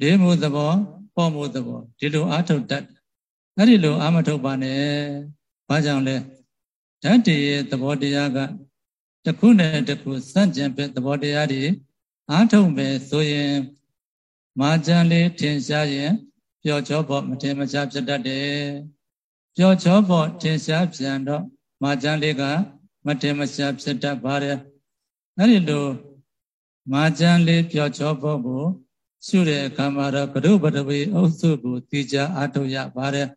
လေးမှုသဘောပေါ်မှုသဘောဒီလိုအာထုတ်တတ်အဲ့ဒီလိုအာမထုတ်ပါနဲ့ဘာကြောင့်လဲဓာတ်တည်းရဲ့သဘောတရားကတခုနဲ့တခုစန့်ကျင်ပဲသဘောတရားတွေအာထုတ်မယ်ဆိုရင်မာကြံလေးထင်ရှားရင်ပျော်ချောဖို့မထင်မရှားဖြစ်တတ်တယ် ပျော်ချောဖို့ထင်ရှားပြန်တော့မာကျန်လေးကမတင်မရှားဖြစ်တတ်ပါတယ်အဲ့ဒီလိုမာကျန်လေးပျော်ချောဖို့ကိုရှုတဲ့အခါမှာတော့ကရုပတဝေအုပ်စုကိုသိကြအားထုတ်ရပါတယ်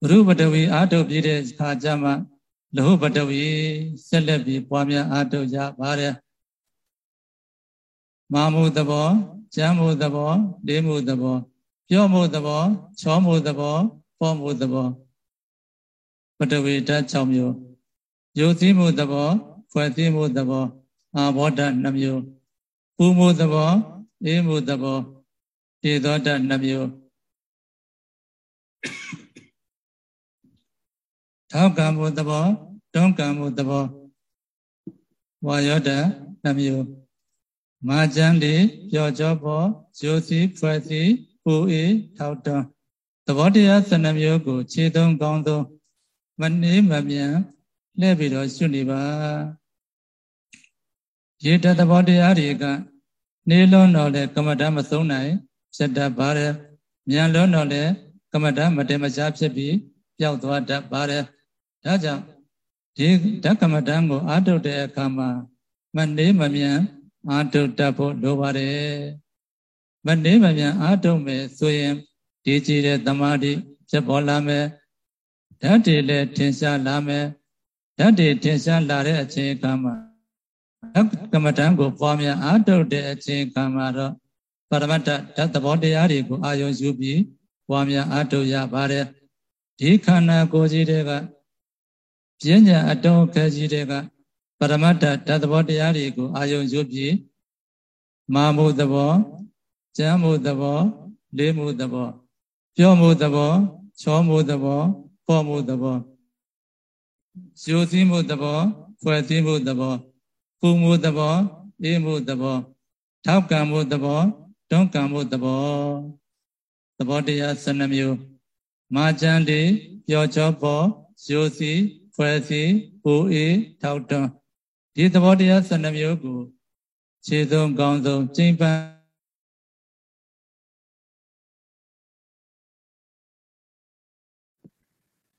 ကရုပတဝေအားထုတ်ပြီးတဲ့အခါကျမှလဟုပတဝေဆက်လက်ပြီးပွားများအားထုတ်ကြပါတယ်မာမှုသဘောကျမ်းမှုသဘောလေးမှုသဘောပြောမှုသဘောချောမှုသဘော ပေါ်မှုသဘောပတဝေဓာတ်6မျိုးယုတ်သိမှုသဘောဖွဲ့သိမှုသဘောအာဘောဓာတ်2မျိုးပူမှုသဘောအေးမှုသဘောခြေသောဓာတ်2မျိုးထောက်ကံမှုသဘောတွန်းကံမှုသဘောဝါယောဓာတ်2မျိုးမာကျန်ဒီပျော်ကြောပေါ်ဇိုစီဖွဲ့စီပူအေးထောက်တွန်း သဘောတရား12မျိုးကိုခြေသုံးကောင်းဆုံးမနှေးမမြန်လှည့်ပြီးတော့ရှုနေပါရေတသဘောတရားတွေကနေလုံးတော့လေကမ္မဋ္ဌမဆုံးနိုင်ဖြစ်တတ်ပါတယ်မြန်လုံးတော့လေကမ္မဋ္ဌမတည်မရှားဖြစ်ပြီးပျောက်သွားတတ်ပါတယ်ဒါကြောင့်ဒီဓကမ္မဋ္ဌကိုအာထုတ်တဲ့အခါမှာမနှေးမမြန်အာထုတ်တတ်ဖို့လိုပါတယ်မနှေးမမြန်အာထုတ်မယ်ဆိုရင် ဒီကြည်တဲ့တမာတိဖြစ်ပေါ်လာမယ်ဓာတ်တွေလည်းထင်ရှားလာမယ်ဓာတ်တွေထင်ရှားလာတဲ့အချိန်အခါမှာကမ္မဋ္ဌာန်းကိုပွားများအားထုတ်တဲ့အချိန်အခါမှာတော့ပရမတ္တဓာတ်သဘောတရားတွေကိုအာယုံယူပြီးပွားများအားထုတ်ရပါတယ်ဒီခန္ဓာကိုယ်ကြီးတွေကပြဉ္ညာအတုံးခဲကြီးတွေကပရမတ္တဓာတ်သဘောတရားတွေကိုအာယုံယူပြီးမာမှုသဘောကျမ်းမှုသဘောလေးမှုသဘော ပြောမှုသဘောချောမှုသဘောပေါ်မှုသဘောဇိုသိမှုသဘောဖွဲ့သိမှုသဘောပူမှုသဘောအေးမှုသဘောထောက်ကံမှုသဘောတွန်းကံမှုသဘောသဘောတရား12မျိုးမာကျန်တေပျော်ချောပေါ်ဇိုစီဖွဲ့စီပူအေးထောက်တွန်းဒီသဘောတရား12မျိုးကိုခြေဆုံးကောင်းဆုံးကျင့်ပန်း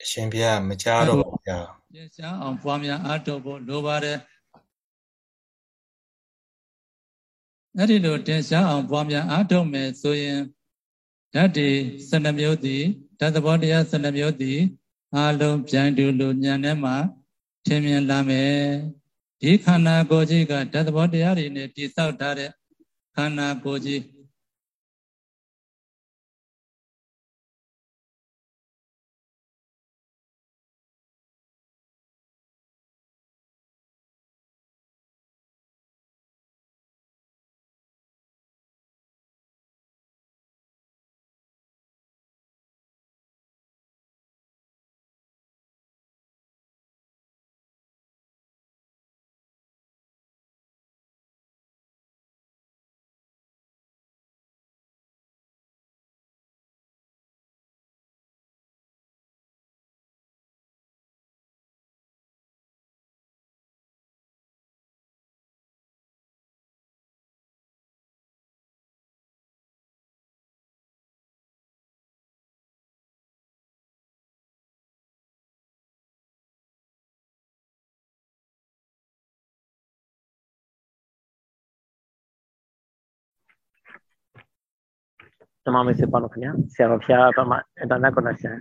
အရှင်ဘုရားမကြားတော့ဘူးဗျာပြည့်စုံအောင်ပွားများအားထုတ်ဖို့လိုပါတယ်အဲ့ဒီလိုတင်ရှားအောင်ပွားများအားထုတ်မယ်ဆိုရင်ဓာတ်တွေ12မျိုးသည်ဓာတ်သဘောတရား12မျိုးသည်အလုံးပြိုင်တူလိုဉာဏ်ထဲမှာထင်မြင်လာမယ်ဒီခန္ဓာကိုယ်ကြီးကဓာတ်သဘောတရားတွေနဲ့တည်ဆောက်ထားတဲ့ခန္ဓာကိုယ်ကြီး ဓမ္မမေစေပါလို့ခင်ဗျာဆရာတော်ဖျားဘက်မှ internet connection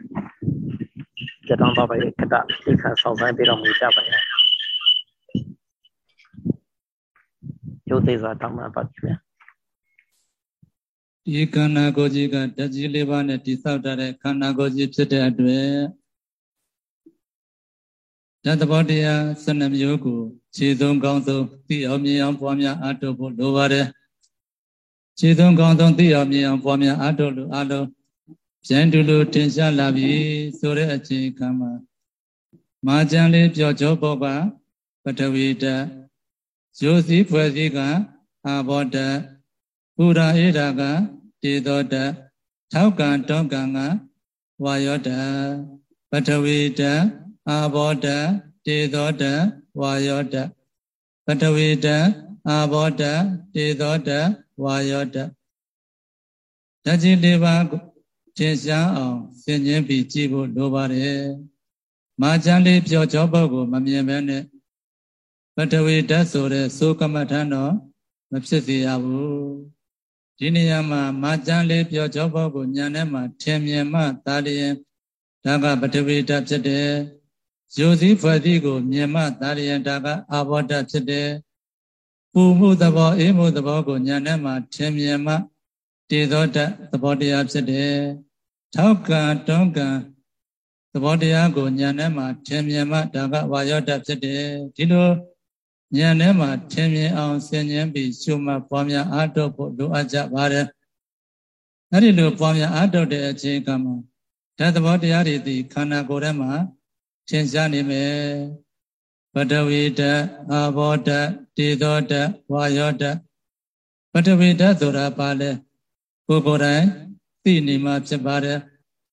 ကြတောင်းတော့ပဲခတသိခါဆောင်ဆိုင်ပြီးတော့မူကြပါရဲ့ကျိုးသေးစွာတောင်းမှပါခင်ဗျာဒီခန္ဓာကိုယ်ကြီးကဓာတ်ကြီးလေးပါးနဲ့တိဆောက်ထားတဲ့ခန္ဓာကိုယ်ကြီးဖြစ်တဲ့အတွက်ဓာတ်သဘောတရား12မျိုးကိုခြေဆုံးကောင်းဆုံးသိအောင်မြင်အောင်ပွားများအားထုတ်ဖို့လိုပါတယ် ခြေသွန်းကောင်းဆုံးသိအောင်မြင်အောင်ပွားများအားထုတ်လို့အလုံးပြန်တူလို့တင်ရှားလာပြီဆိုတဲ့အချိန်ခါမှာမာကျန်လေးပြောကြောဘောကပထဝီတဇိုစီဖွဲ့စည်းကအာဘောတပူရာအေရာကတေသောတထောက်ကံတောကံကဝါယောတပထဝီတအာဘောတတေသောတဝါယောတပထဝီတအာဘောတတေသောတ ဝါယောတဓာတ်ကြီး၄ပါးထင်ရှားအောင်ဆင်ញင်းပြီးကြည့်ဖို့လိုပါတယ်မာချမ်းလေးပြောကြောပုတ်ကိုမမြင်ဘဲနဲ့ပထဝီဓာတ်ဆိုတဲ့သိုးကမ္မထန်တော့မဖြစ်စေရဘူးဒီနေရာမှာမာချမ်းလေးပြောကြောပုတ်ကိုညာနဲ့မှထင်မြင်မှသာလျင်ဒါကပထဝီဓာတ်ဖြစ်တယ်ဇိုစည်းဖွဲ့စည်းကိုမြင်မှသာလျင်ဒါကအာဘောဓာတ်ဖြစ်တယ် ပူမှုသဘောအေးမှုသဘောကိုညာနဲ့မှထင်မြင်မှတည်သောတသဘောတရားဖြစ်တယ်ထောက်ကံတွန်းကံသဘောတရားကိုညာနဲ့မှထင်မြင်မှဒါကဝါယောတဖြစ်တယ်ဒီလိုဉာဏ်ထဲမှာထင်မြင်အောင်ဆင်ញင်ပြီးရှုမှတ်ပွားများအားထုတ်ဖို့လိုအပ်ကြပါတယ်အဲ့ဒီလိုပွားများအားထုတ်တဲ့အချိန်ကမှဓာတ်သဘောတရားတွေဒီခန္ဓာကိုယ်ထဲမှာထင်ရှားနေမယ် ပထဝီဓာတ်အာဘောဓာတ်တေသောဓာတ်ဝါယောဓာတ်ပထဝီဓာတ်ဆိုတာပါလဲကိုယ်ကိုယ်တိုင်သိနေမှဖြစ်ပါတယ်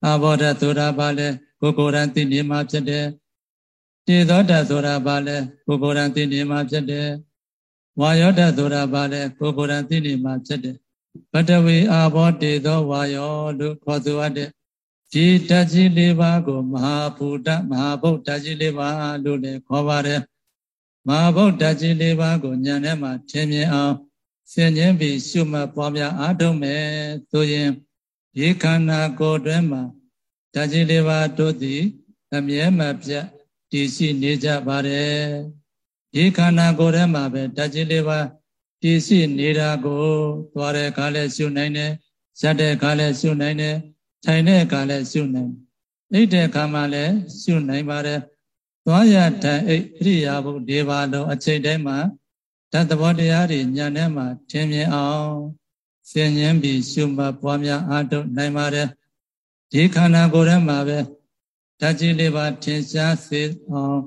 အာဘောဓာတ်ဆိုတာပါလဲကိုယ်ကိုယ်တိုင်သိနေမှဖြစ်တယ်တေသောဓာတ်ဆိုတာပါလဲကိုယ်ကိုယ်တိုင်သိနေမှဖြစ်တယ်ဝါယောဓာတ်ဆိုတာပါလဲကိုယ်ကိုယ်တိုင်သိနေမှဖြစ်တယ်ပထဝီအာဘောတေသောဝါယောလို့ခေါ်ဆိုရတဲ့ ဒီဓာတ်ကြီးလေးပါးကိုမဟာဘူတမဟာဗုဒ္ဓဓာတ်ကြီးလေးပါးလို့လည်းခေါ်ပါတယ်မဟာဗုဒ္ဓဓာတ်ကြီးလေးပါးကိုဉာဏ်ထဲမှာထင်မြင်အောင်ဆင်ញင်းပြီးရှုမှတ်ပွားများအားထုတ်မယ်ဆိုရင်ဒီခန္ဓာကိုယ်တွင်မှာဓာတ်ကြီးလေးပါးတို့သည်အမြဲမပြတ်တည်ရှိနေကြပါတယ်ဒီခန္ဓာကိုယ်ထဲမှာပဲဓာတ်ကြီးလေးပါးတည်ရှိနေတာကို သွားတဲ့အခါလဲရှုနိုင်တယ်ရက်တဲ့အခါလဲရှုနိုင်တယ် ထိုင်တဲ့အခါလဲရှုနိုင်အိတ်တဲ့အခါမှလည်းရှုနိုင်ပါတယ်သွားရထိုင်အိတ်ဣရိယာပုဒီပါလုံးအချိန်တိုင်းမှာဓာတ်သဘောတရားတွေညာထဲမှာထင်မြင်အောင်ဆင်ញင်းပြီးရှုမှတ်ပွားများအားထုတ်နိုင်ပါတယ်ဒီခန္ဓာကိုယ်ထဲမှာပဲဓာတ်ကြီးလေးပါထင်ရှားစေအောင်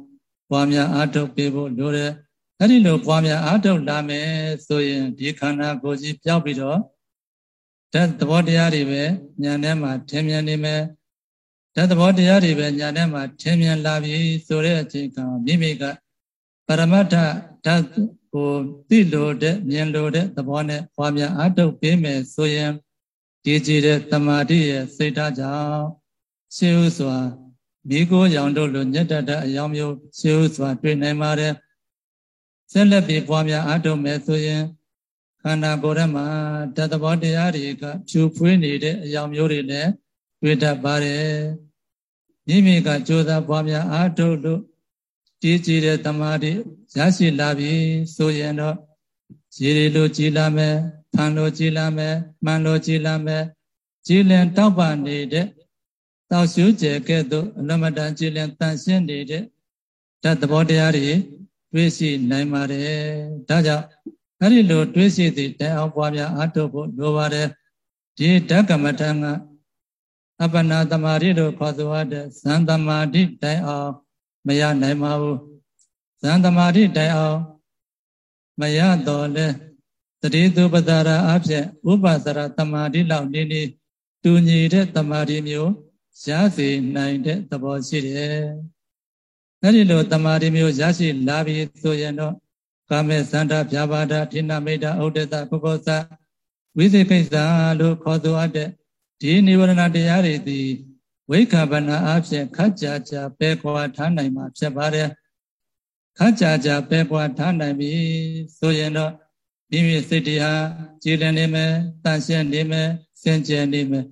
ပွားများအားထုတ်ပေးဖို့လိုတယ်အဲ့ဒီလိုပွားများအားထုတ်လာမယ်ဆိုရင်ဒီခန္ဓာကိုယ်ကြီးပြောက်ပြီးတော့ ဓာတ်သဘောတရားတွေပဲညာထဲမှာထင်မြင်နေမယ်ဓာတ်သဘောတရားတွေပဲညာထဲမှာထင်မြင်လာပြီဆိုတဲ့အချိန်ကမိမိကပရမတ္ထဓာတ်ကိုသိလို့တဲ့မြင်လို့တဲ့သဘောနဲ့ပွားများအားထုတ်ပေးမယ်ဆိုရင်ဒီကြည်တဲ့တမာတိရဲ့စိတ်ဓာတ်ကြောင့်ရှေးဥစွာမိကိုရောင်တို့လိုညက်တတ်တဲ့အယောင်မျိုးရှေးဥစွာတွေ့နိုင်ပါတယ်ဆက်လက်ပြီးပွားများအားထုတ်မယ်ဆိုရင် ခန္ဓာကိုယ်ထဲမှာတသဘောတရားတွေကဖြူဖွေးနေတဲ့အယောင်မျိုးတွေလည်းတွေ့တတ်ပါတယ်မိမိကကြိုးစားပွားများအားထုတ်လို့ကြည်ကြည်တဲ့တမာတိရရှိလာပြီဆိုရင်တော့ရည်ရည်လိုကြည်လာမယ်ဖန်လိုကြည်လာမယ်မှန်လိုကြည်လာမယ်ကြည်လင်တောက်ပနေတဲ့တောက်ရှုကျဲကဲ့သို့အလွန်မတန်ကြည်လင်တန်ရှင်းနေတဲ့ဓာတ်သဘောတရားတွေတွေ့ရှိနိုင်ပါတယ်ဒါကြောင့် အဲ့ဒီလိုတွေးစီသည့်တိုင်အောင်ပွားများအားထုတ်ဖို့လိုပါတယ်ဒီဓကမထံကအပနာတမာရိတို့ခေါ်ဆိုရတဲ့ဇန်တမာတိတိုင်အောင်မရနိုင်ပါဘူးဇန်တမာတိတိုင်အောင်မရတော့လဲတတိသူပဒါရာအဖြစ်ဥပသရတမာတိလောက်နေနေတူညီတဲ့တမာတိမျိုးရစေနိုင်တဲ့သဘောရှိတယ်အဲ့ဒီလိုတမာတိမျိုးရရှိလာပြီဆိုရင်တော့ ကာမေသန္တာဖြာပါဒဌိနမိတ်တာဥဒ္ဒတပုဂ္ဂောသဝိသေကိစ္စလို့ခေါ်ဆိုအပ်တဲ့ဒီနိဗ္ဗာန်တရားတွေသည်ဝိခဗနာအဖြစ်ခက်ကြကြပဲခွာထားနိုင်မှာဖြစ်ပါတယ်ခက်ကြကြပဲခွာထားနိုင်ပြီဆိုရင်တော့မိမိစိတ်တရားကြည်လင်နေမယ်တန်ရှင်းနေမယ်စင်ကြယ်နေမယ်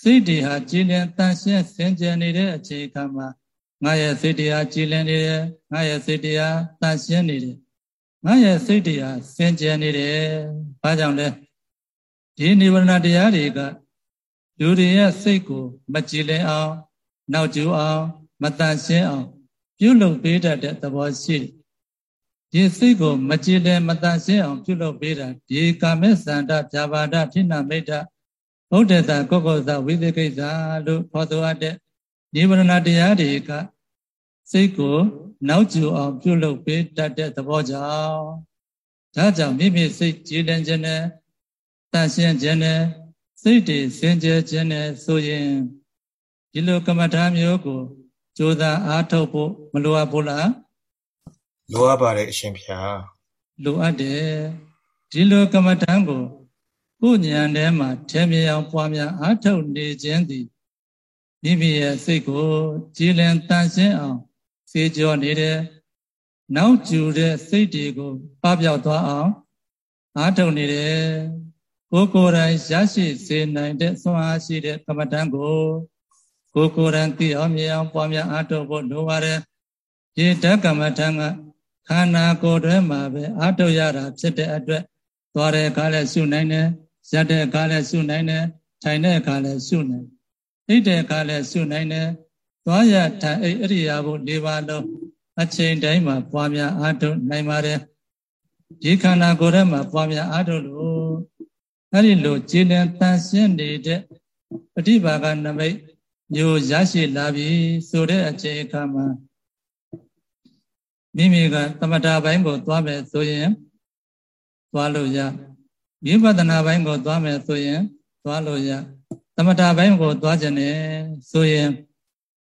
စိတ်တရားကြည်လင်တန်ရှင်းစင်ကြယ်နေတဲ့အချိန်ခါမှာငါရဲ့စိတ်တရားကြည်လင်နေတယ်ငါရဲ့စိတ်တရားတန်ရှင်းနေတယ် ငါရဲ့စိတ်တရားစင်ကြယ်နေတယ်။ဘာကြောင့်လဲဒီနိဗ္ဗာန်တရားတွေကလူတွေရဲ့စိတ်ကိုမကြည်လင်အောင်နောက်ကျအောင်မတန်ရှင်းအောင် ပြုလုပ်ပေးတတ်တဲ့သဘောရှိတယ်ဒီစိတ်ကိုမကြည်လင်မတန်ရှင်းအောင် ပြုလုပ်ပေးတာဒီကာမေသန္တာဖြာပါဒထိဏမိတ်တဘုဒ္ဓတာကောကောသဝိသေကိစ္စလို့ခေါ်ဆိုအပ်တဲ့နိဗ္ဗာန်တရားတွေကစိတ်ကို နောက်ကျအောင်ပြုလုပ်ပေးတတ်တဲ့သဘောကြောင့်ဒါကြောင့်မိမိစိတ်ကြည်လင်ခြင်းနဲ့တန်ရှင်းခြင်းနဲ့စိတ်တွေစင်ကြယ်ခြင်းနဲ့ဆိုရင်ဒီလိုကမ္မထာမျိုးကိုကြိုးစားအားထုတ်ဖို့မလိုအပ်ဘူးလားလိုအပ်ပါတယ်အရှင်ဘုရားလိုအပ်တယ်ဒီလိုကမ္မထာကိုကိုဉာဏ်ထဲမှာထဲမြအောင်ပွားများအားထုတ်နေခြင်းသည်မိမိရဲ့စိတ်ကိုကြည်လင်တန်ရှင်းအောင် စေကြောနေတဲ့နောက်ကျူတဲ့စိတ်တွေကိုပပျောက်သွားအောင်အားထုတ်နေတယ်ကိုကိုယ်တိုင်ရရှိစေနိုင်တဲ့ဆွမ်းအားရှိတဲ့ကမ္မဋ္ဌာန်းကိုကိုကိုယ်တိုင်သိအောင်မြင်အောင်ပွားများအားထုတ်ဖို့လိုပါတယ်ဒီဓကမ္မဋ္ဌာန်းကခန္ဓာကိုယ်တွဲမှာပဲအားထုတ်ရတာဖြစ်တဲ့အတွက်သွားတဲ့အခါလည်းရှုနိုင်တယ်ရက်တဲ့အခါလည်းရှုနိုင်တယ်ထိုင်တဲ့အခါလည်းရှုနိုင်အိတ်တဲ့အခါလည်းရှုနိုင်တယ် သွားရထိုင်အိတ်အရိယာဘု၄ပါးလုံးအချိန်တိုင်းမှာပွားများအားထုတ်နိုင်ပါတယ်ဒီခန္ဓာကိုယ်ထဲမှာပွားများအားထုတ်လို့အဲ့ဒီလိုကြည်လင်တန်ရှင်းနေတဲ့ပฏิဘာကနမိတ်မျိုးရရှိလာပြီဆိုတဲ့အချိန်အခါမှာမိမိကသမထဘိုင်းကိုသွားမယ်ဆိုရင်သွားလို့ရဝိပဿနာဘိုင်းကိုသွားမယ်ဆိုရင်သွားလို့ရသမထဘိုင်းကိုသွားခြင်းနဲ့ဆိုရင်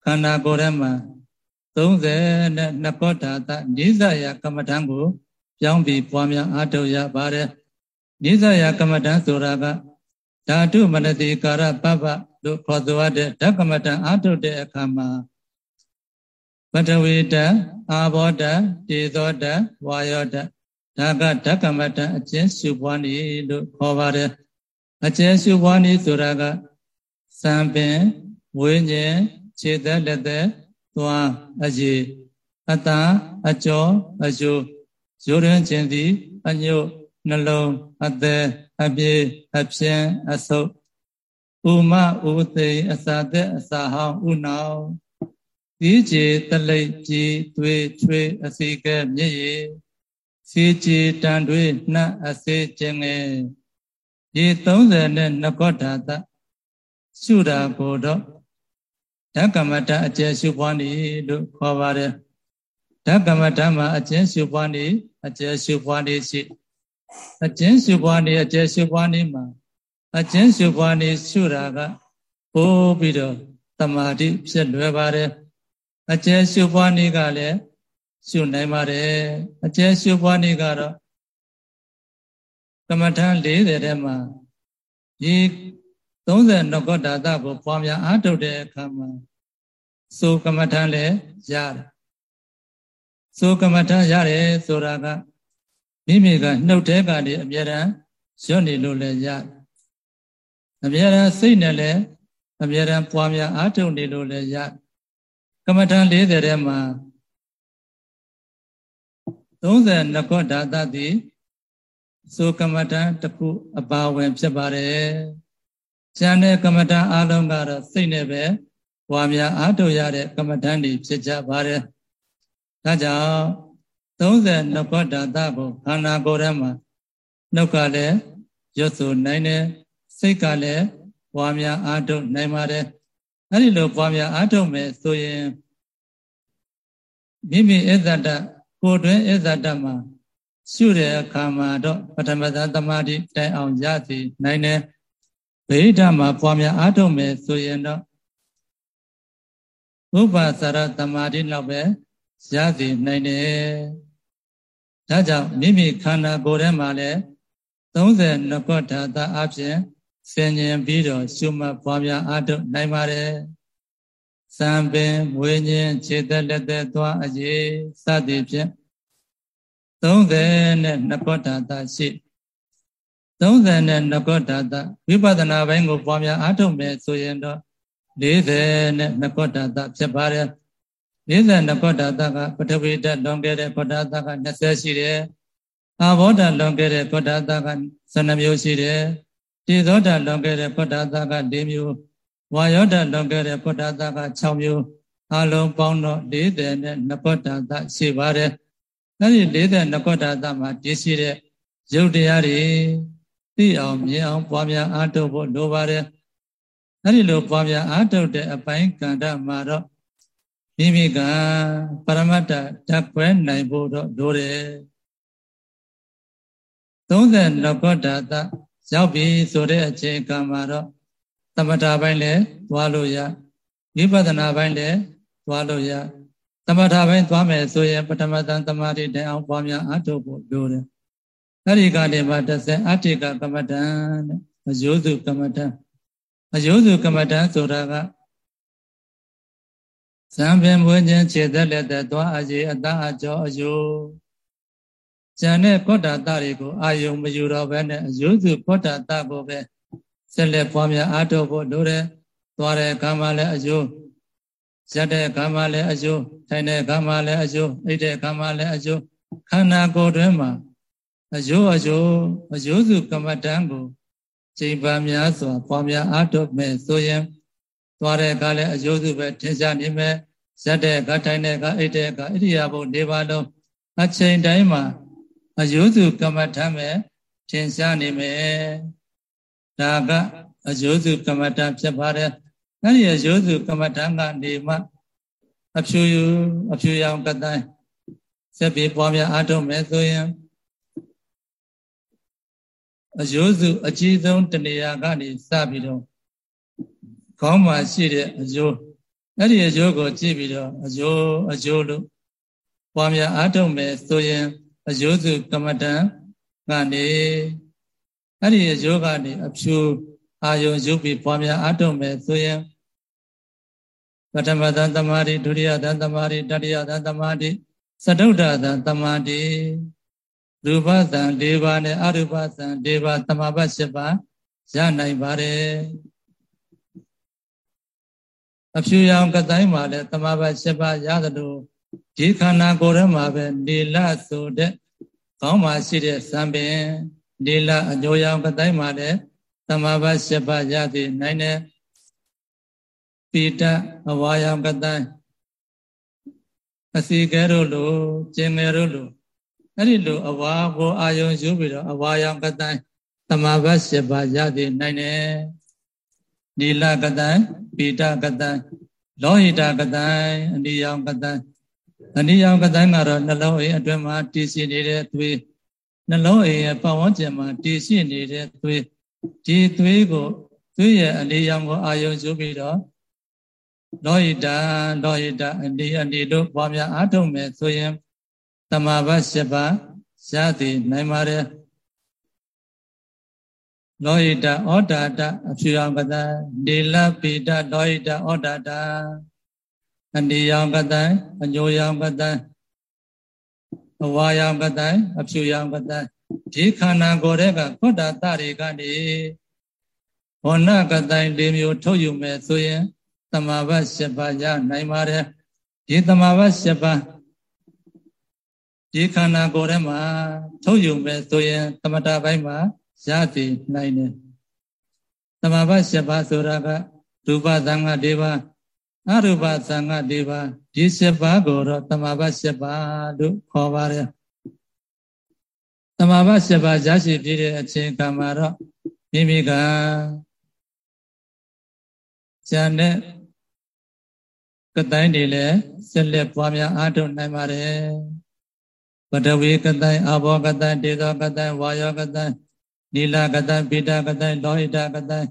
ခန္ဓာကိုယ်ထဲမှာ30နဲ့နှစ်ကောဓာတနိစ္စယကမ္မဋ္ဌာန်းကိုပြောင်းပြီးပွားများအားထုတ်ရပါတယ်နိစ္စယကမ္မဋ္ဌာန်းဆိုတာကဓာတုမနတိကာရပပလို့ခေါ်ဆိုရတဲ့ဓကမ္မဋ္ဌာန်းအားထုတ်တဲ့အခါမှာပထဝီတအာဘောတတေသောတဝါယောတဒါကဓကမ္မဋ္ဌာန်းအကျဉ်းစုပွားနေလို့ခေါ်ပါတယ်အကျဉ်းစုပွားနေဆိုတာကစံပင်ဝိညာဉ် ခြေသက်လက်သက်သွားအရေအတာအကျော်အယုရိုးရင်းခြင်းသည်အညုတ်နှလုံးအသက်အပြေအပြင်းအဆုပ်ဥမဥသိအစာသက်အစာဟောင်းဥနောင်ဒီကြည်တလိပ်ကြည်သွေးချွေးအစီကဲမြည်ရည်စီကြည်တန်တွေနှက်အစေခြင်းငယ်ရေ30နဲ့နကောဓာတရှုတာကိုတော့ ဓကမတအကျယ်ရှုပွားနေလို့ခေါ်ပါတယ်ဓကမတမှာအကျဉ်းရှုပွားနေအကျယ်ရှုပွားနေရှိအကျဉ်းရှုပွားနေအကျယ်ရှုပွားနေမှာအကျဉ်းရှုပွားနေရှုတာကပိုးပြီးတော့တမာတိဖြစ်လွယ်ပါတယ်အကျယ်ရှုပွားနေကလည်းရှုနိုင်ပါတယ်အကျယ်ရှုပွားနေကတော့ကမ္မထန်40ထဲမှာဒီ 32ကောဓာတကိုပွားများအားထုတ်တဲ့အခါမှာဆိုကမ္မထန်လည်းရတယ်ဆိုကမ္မထန်ရတယ်ဆိုတာကမိမိကနှုတ်ထဲကနေအမြဲတမ်းရွတ်နေလို့လည်းရတယ်အမြဲတမ်းစိတ်နဲ့လည်းအမြဲတမ်းပွားများအားထုတ်နေလို့လည်းရကမ္မထန်40ထဲမှာ32ခုဓာတတိဆိုကမ္မထန်တစ်ခုအပါဝင်ဖြစ်ပါတယ်။ ကျန်တဲ့ကမ္မထန်အလုံးကတော့စိတ်နဲ့ပဲပွားများအားထုတ်ရတဲ့ကမ္မထန်တွေဖြစ်ကြပါတယ်။ဒါကြောင့်32ခုဓာတကိုခန္ဓာကိုယ်ထဲမှာနှုတ်ကလည်းရွတ်ဆိုနိုင်တယ်စိတ်ကလည်းပွားများအားထုတ်နိုင်ပါတယ်။အဲဒီလိုပွားများအားထုတ်မယ်ဆိုရင်မိမိအစ္ဆဒကိုယ်တွင်အစ္ဆဒမှာရှုတဲ့အခါမှာတော့ပထမသသမာဓိတိုင်အောင်ရစီနိုင်တယ် ဗိဓမှာပွားများအားထုတ်မယ်ဆိုရင်တော့ဥပ္ပါစရသမာဓိလောက်ပဲရစီနိုင်တယ်ဒါကြောင့်မိမိခန္ဓာကိုယ်ထဲမှာလည်း32ခုဓာတ်အပြင်ဆင်ញင်ပြီးတော့ရှုမှတ်ပွားများအားထုတ်နိုင်ပါတယ်စံပင်ဝိညာဉ်ခြေသက်လက်သက်သွားအရေးစသည်ဖြင့်30နဲ့2ကောဓာတရှိ 30နဲ့2ကောဓာတဝိပဿနာဘိုင်းကိုပွားများအားထုတ်မယ်ဆိုရင်တော့40နဲ့2ကောဓာတဖြစ်ပါတယ်42ကောဓာတကပထဝီဓာတ်လွန်ခဲ့တဲ့ကောဓာတက20ရှိတယ်အာဘောဓာတ်လွန်ခဲ့တဲ့ကောဓာတက12မျိုးရှိတယ်တေဇောဓာတ်လွန်ခဲ့တဲ့ကောဓာတက4မျိုးဝါယောဓာတ်လွန်ခဲ့တဲ့ကောဓာတက6မျိုးအလုံးပေါင်းတော့40နဲ့2ကောဓာတရှိပါတယ်အဲ့ဒီ42ကောဓာတမှာတည်ရှိတဲ့ရုပ်တရားတွေ သိအောင်မြင်အောင်ပွားများအားထုတ်ဖို့လိုပါတယ်အဲ့ဒီလိုပွားများအားထုတ်တဲ့အပိုင်းကန္တမှာတော့မိမိကပရမတ္တဓာတ်ခွဲနိုင်ဖို့တော့လိုတယ်32ကောဓာတရောက်ပြီဆိုတဲ့အချိန်ကမှာတော့သမထဘိုင်းလည်းသွားလို့ရဝိပဿနာဘိုင်းလည်းသွားလို့ရသမထဘိုင်းသွားမယ်ဆိုရင်ပထမတန်သမာဓိတိုင်အောင်ပွားများအားထုတ်ဖို့လိုတယ် အဲ့ဒီကနေမှတစ်ဆက်အဋ္ဌိကကမ္မဋ္ဌာန်းတဲ့အယုစုကမ္မဋ္ဌာန်းအယုစုကမ္မဋ္ဌာန်းဆိုတာကဇံပင်မွေးခြင်းခြေသက်လက်သက်သွားအကြီးအသားအကျော်အယုဇံနဲ့ကောတာတတွေကိုအာယုံမယူတော့ဘဲနဲ့အယုစုကောတာတကိုပဲဆက်လက်ပွားများအားထုတ်ဖို့လိုတယ်သွားတဲ့အခါမှာလည်းအယုရက်တဲ့အခါမှာလည်းအယုထိုင်တဲ့အခါမှာလည်းအယုအိတ်တဲ့အခါမှာလည်းအယုခန္ဓာကိုယ်တွင်းမှာ အယုအယုအယုစုကမ္မတန်ကိုချိန်ပါများစွာပွားများအားထုတ်မယ်ဆိုရင်သွားတဲ့အခါလည်းအယုစုပဲထင်ရှားနေမယ်ရက်တဲ့အခါထိုင်တဲ့အခါအိတ်တဲ့အခါဣရိယာပုနေပါလုံးအချိန်တိုင်းမှာအယုစုကမ္မထမ်းပဲထင်ရှားနေမယ်ဒါကအယုစုကမ္မထမ်းဖြစ်ပါတယ်အဲ့ဒီအယုစုကမ္မထမ်းကနေမှအဖြူယူအဖြူရောင်ကတိုင်းစက်ပြေပွားများအားထုတ်မယ်ဆိုရင် အယုစုအကြီးဆုံးတနေရာကနေစပြီးတော့ခေါင်းမှာရှိတဲ့အယုအဲ့ဒီအယုကိုကြည့်ပြီးတော့အယုအယုလို့ပွားများအားထုတ်မယ်ဆိုရင်အယုစုကမ္မတံကနေအဲ့ဒီအယုကနေအဖြူအာယုံရုပ်ပြီးပွားများအားထုတ်မယ်ဆိုရင်ပထမသံသမာဓိဒုတိယသံသမာဓိတတိယသံသမာဓိသတုဒ္ဒသံသမာဓိ ရူပသံ၄ပါးနဲ့အရူပသံ၄ပါးသမာပတ်၈ပါးရနိုင်ပါတယ်အဖြူရောင်ကတိုင်းမှာလည်းသမာပတ်၈ပါးရသလိုဒီခန္ဓာကိုယ်ထဲမှာပဲနေလဆိုတဲ့ခေါင်းမှာရှိတဲ့ဇံပင်နေလအညိုရောင်ကတိုင်းမှာလည်းသမာပတ်၈ပါးရသည်နိုင်တဲ့ပိတအဝါယောင်ကတိုင်းအစီကဲတို့လိုကျင်ငယ်တို့လို အဲ့ဒီလိုအဝါကိုအာယုံယူပြီးတော့အဝါယောင်ကတိုင်းသမာဘတ်၈ပါးရသည်နိုင်တယ်နီလကတိုင်းပိတကတိုင်းလောဟိတကတိုင်းအနိယောင်ကတိုင်းအနိယောင်ကတိုင်းကတော့နှလုံးအိမ်အတွင်းမှာတည်ရှိနေတဲ့သွေးနှလုံးအိမ်ရဲ့ပတ်ဝန်းကျင်မှာတည်ရှိနေတဲ့သွေးဒီသွေးကိုသွေးရဲ့အနိယောင်ကိုအာယုံယူပြီးတော့လောဟိတလောဟိတအနိအနိတို့ပွားများအားထုတ်မယ်ဆိုရင် တမဘာ၈ပါးရသည်နိုင်ပါတယ်လောဟိတဩဒါတအဖြူအောင်ကတဒေလပိတလောဟိတဩဒါတအနိယောင်ကတအညိုယောင်ကတအဝါယောင်ကတအဖြူယောင်ကတဒီခန္ဓာကိုယ်တဲ့ကခွတ်တာတတွေကနေဘောနကတိုင်၄မျိုးထုတ်ယူမယ်ဆိုရင်တမာဘ၈ပါးရနိုင်ပါတယ်ဒီတမာဘ၈ပါး ဒီခန္ဓာကိုယ်ထဲမှာထုတ်ယူမယ်ဆိုရင်သမထဘိုင်းမှာရသည်နိုင်တယ်တမာဘ၈ပါးဆိုတာကရူပသံဃာ၄ပါးအရူပသံဃာ၄ပါးဒီ၈ပါးကိုတော့တမာဘ၈ပါးလို့ခေါ်ပါတယ်တမာဘ၈ပါးရရှိပြည့်တဲ့အချိန်ကမှာတော့မိမိကဉာဏ်နဲ့ကတိုင်းတွေလည်းဆက်လက်ပွားများအားထုတ်နိုင်ပါတယ် ပထဝီကတိုင်းအဘောကတိုင်းဒေသောကတိုင်းဝါယောကတိုင်းနီလာကတိုင်းပိတာကတိုင်းလောဟိတကတိုင်း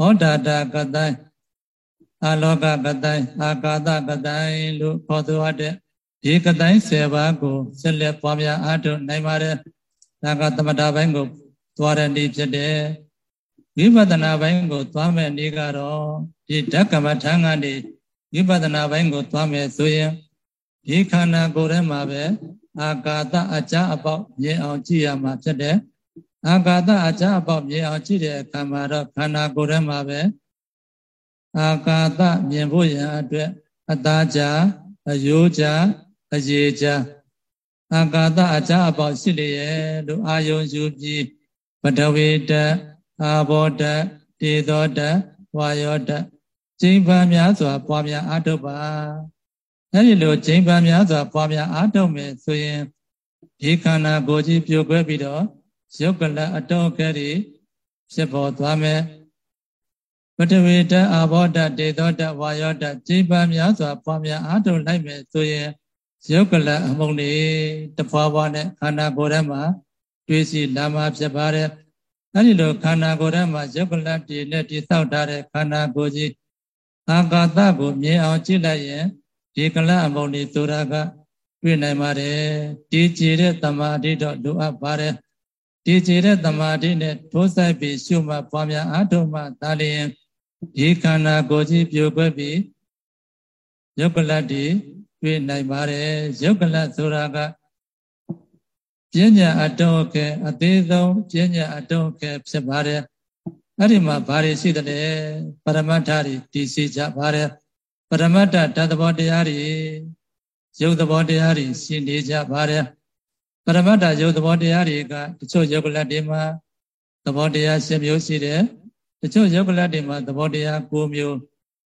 ဩဒါတာကတိုင်းအလောကကတိုင်းအာကာသကတိုင်းလို့ခေါ်ဆိုရတဲ့ဒီကတိုင်း10ပါးကိုဆက်လက်ပွားများအားထုတ်နိုင်ပါတယ်ဒါကသမထဘိုင်းကိုသွားတဲ့နေ့ဖြစ်တယ်ဝိပဿနာဘိုင်းကိုသွားမဲ့နေ့ကတော့ဒီဓကမထံကနေဝိပဿနာဘိုင်းကိုသွားမယ်ဆိုရင်ဒီခန္ဓာကိုယ်ထဲမှာပဲ အာကာသအကြအပေါက်မြင်အောင်ကြည့်ရမှာဖြစ်တယ်အာကာသအကြအပေါက်မြင်အောင်ကြည့်တဲ့အခါမှာတော့ခန္ဓာကိုယ်ထဲမှာပဲအာကာသမြင်ဖို့ရန်အတွက်အသားကြအယိုးကြအရေကြအာကာသအကြအပေါက်ရှိလျက်လို့အာယုံယူပြီးပထဝီတအာဘောတတေသောတဝါယောတကျိန်ပံများစွာပွားများအားထုတ်ပါ အဲဒီလိုကျိန်ပံများစွာပွားများအားထုတ်မယ်ဆိုရင်ဒီခန္ဓာကိုယ်ကြီးပြိုကွဲပြီးတော့ရုပ်ကလအတော်ကဲ့တွေဖြစ်ပေါ်သွားမယ်ပထဝီတအာဘောတတေသောတဝါယောတကျိန်ပံများစွာပွားများအားထုတ်လိုက်မယ်ဆိုရင်ရုပ်ကလအမုံတွေတဖွာဖွာနဲ့ခန္ဓာကိုယ်ထဲမှာတွေ့စီလာမှာဖြစ်ပါတယ်အဲဒီလိုခန္ဓာကိုယ်ထဲမှာရုပ်ကလတည်နဲ့တည်ဆောက်ထားတဲ့ခန္ဓာကိုယ်ကြီးအာကာသကိုမြင်အောင်ကြည့်လိုက်ရင် ဒီကလအမုံဒီဆိုတာကတွေ့နိုင်ပါတယ်ဒီကြည်တဲ့တမာတိတော့လိုအပ်ပါတယ်ဒီကြည်တဲ့တမာတိနဲ့ထိုးဆိုင်ပြီးရှုမှပွားများအားထုတ်မှသာလျင်ဒီခန္ဓာကိုယ်ကြီးပြိုကွက်ပြီးယုတ်ကလတ်ဒီတွေ့နိုင်ပါတယ်ယုတ်ကလတ်ဆိုတာကပညာအတုံးကဲအသေးဆုံးပညာအတုံးကဲဖြစ်ပါတယ်အဲ့ဒီမှာဘာတွေရှိတယ်လဲပရမတ္ထတွေတည်ရှိကြပါတယ် ပရမတ္ထတသဘောတရားတွေရုပ်သဘောတရားတွေရှင်းနေကြပါတယ်ပရမတ္ထရုပ်သဘောတရားတွေကတချို့ယုတ်ကလတ်တွေမှာသဘောတရား10မျိုးရှိတယ်တချို့ယုတ်ကလတ်တွေမှာသဘောတရား9မျိုး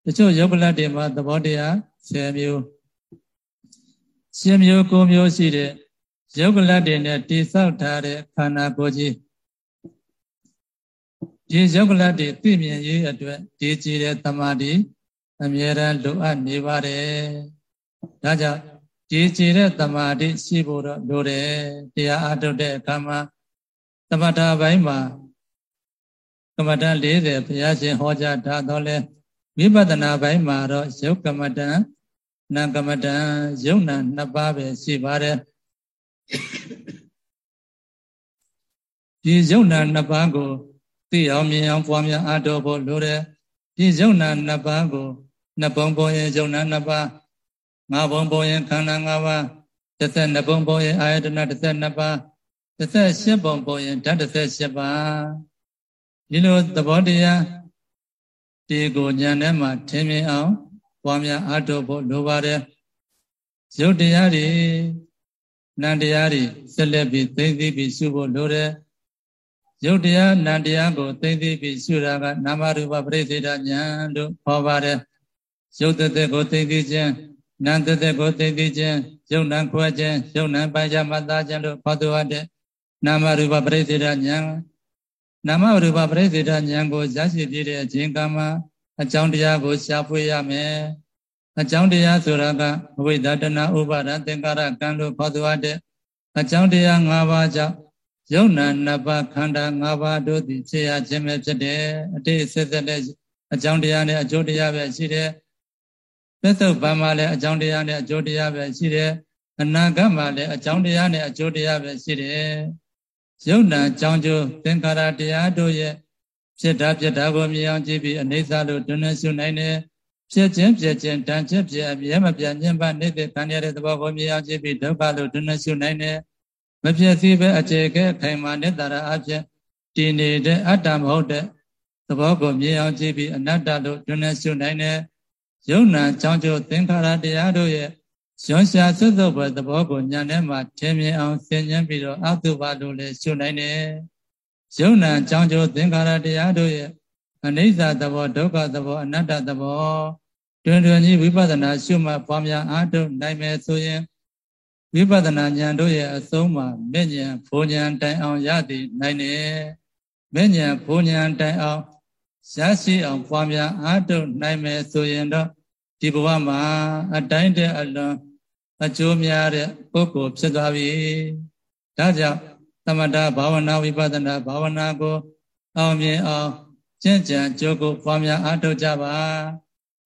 တချို့ယုတ်ကလတ်တွေမှာသဘောတရား10မျိုး10မျိုး9မျိုးရှိတဲ့ယုတ်ကလတ်တွေနဲ့တိဆောက်ထားတဲ့ခန္ဓာကိုယ်ကြီးဒီယုတ်ကလတ်တွေသိမြင်ရေးအတွက်ဒီကြည်တဲ့တမာတိ အမြဲတမ်းလိုအပ်နေပါတယ်ဒါကြောင့်ဒီကြည်တဲ့တမာတိရှိဖို့တော့လိုတယ်တရားအထုတ်တဲ့အခါမှာသမထဘိုင်းမှာကမ္မဋ္ဌာန်း40ဘုရားရှင်ဟောကြားထားတော့လဲဝိပဿနာဘိုင်းမှာတော့ယုတ်ကမ္မဋ္ဌာန်းနာကမ္မဋ္ဌာန်းယုံနာနှစ်ပါးပဲရှိပါတယ်ဒီယုံနာနှစ်ပါးကိုသိအောင်မြင်အောင်ပွားများအားထုတ်ဖို့လိုတယ်ဒီယုံနာနှစ်ပါးကို နှစ်ပုံပုံရဲ့ယုံနာနှစ်ပါးငါးပုံပုံရဲ့ခန္ဓာ၅ပါးတစ်သက်နှစ်ပုံပုံရဲ့အာယတနာတစ်သက်နှစ်ပါးတစ်သက်ရှစ်ပုံပုံရဲ့ဓာတ်တစ်သက်ရှစ်ပါးဒီလိုသဘောတရားဒီကိုဉာဏ်ထဲမှာထင်မြင်အောင်ပွားများအားထုတ်ဖို့လိုပါတယ်ရုပ်တရားတွေနံတရားတွေဆက်လက်ပြီးသိသိပြီးရှုဖို့လိုတယ်ရုပ်တရားနံတရားကိုသိသိပြီးရှုတာကနာမရူပပရိသေဒဉာဏ်လို့ခေါ်ပါတယ် ရုပ်တသက်ကိုသိသိခြင်းနံတသက်ကိုသိသိခြင်းရုပ်နံခွဲခြင်းရုပ်နံပိုင်ခြားမှတ်သားခြင်းလို့ခေါ်သူအပ်တဲ့နာမရူပပရိသေဒဉာဏ်နာမရူပပရိသေဒဉာဏ်ကိုရရှိပြတဲ့အခြင်းကမှာအကြောင်းတရားကိုရှားဖွေရမယ်အကြောင်းတရားဆိုတာကအဝိဒတနာဥပါဒသင်္ကာရကံလို့ခေါ်သူအပ်တဲ့အကြောင်းတရား၅ပါးကြောင့်ယုံနာနှစ်ပါးခန္ဓာ၅ပါးတို့သည်ဖြစ်ရခြင်းပဲဖြစ်တယ်အတိအစစ်တဲ့အကြောင်းတရားနဲ့အကျိုးတရားပဲရှိတယ် သစ္စုပ္ပံမှာလည်းအကြောင်းတရားနဲ့အကျိုးတရားပဲရှိတယ်အနာဂတ်မှာလည်းအကြောင်းတရားနဲ့အကျိုးတရားပဲရှိတယ်ယုံနာကြောင်းကျိုးသင်္ခါရတရားတို့ရဲ့ဖြစ်တာဖြစ်တာကိုမြင်အောင်ကြည့်ပြီးအနေစာလို့တွင်နေရှုနိုင်တယ်ဖြစ်ခြင်းဖြစ်ခြင်းတန်ချက်ဖြစ်အမြဲမပြတ်ညှဉ်းပနေတဲ့ခံရတဲ့သဘောကိုမြင်အောင်ကြည့်ပြီးဒုက္ခလို့တွင်နေရှုနိုင်တယ်မဖြစ်စီပဲအခြေခဲခိုင်မာနေတာရာအဖြစ်တည်နေတဲ့အတ္တမဟုတ်တဲ့သဘောကိုမြင်အောင်ကြည့်ပြီးအနတ္တလို့တွင်နေရှုနိုင်တယ် ယုံနာကြောင့်ကျိုးသင်္ခါရတရားတို့ရဲ့ရွှန်ရှားစွတ်စွတ်ပဲသဘောကိုညာထဲမှာထင်မြင်အောင်ဆင်ញံပြီးတော့အတုပါလို့လည်းရှုနိုင်တယ်ယုံနာကြောင့်ကျိုးသင်္ခါရတရားတို့ရဲ့အနိစ္စသဘောဒုက္ခသဘောအနတ္တသဘောတွင်တွင်ကြီးဝိပဿနာရှုမှတ်ပွားများအားထုတ်နိုင်မယ်ဆိုရင်ဝိပဿနာဉာဏ်တို့ရဲ့အဆုံးမှာမဲ့ဉာဏ်ဘုံဉာဏ်တိုင်အောင်ရသည်နိုင်တယ်မဲ့ဉာဏ်ဘုံဉာဏ်တိုင်အောင် ရရှိအောင်ပွားများအားထုတ်နိုင်မယ်ဆိုရင်တော့ဒီဘဝမှာအတိုင်းတဲ့အလွန်အကျိုးများတဲ့ပုဂ္ဂိုလ်ဖြစ်သွားပြီဒါကြောင့်သမထဘာဝနာဝိပဿနာဘာဝနာကို အောင်မြင်အောင်ကျင့်ကြံကြိုးကိုပွားများအားထုတ်ကြပါ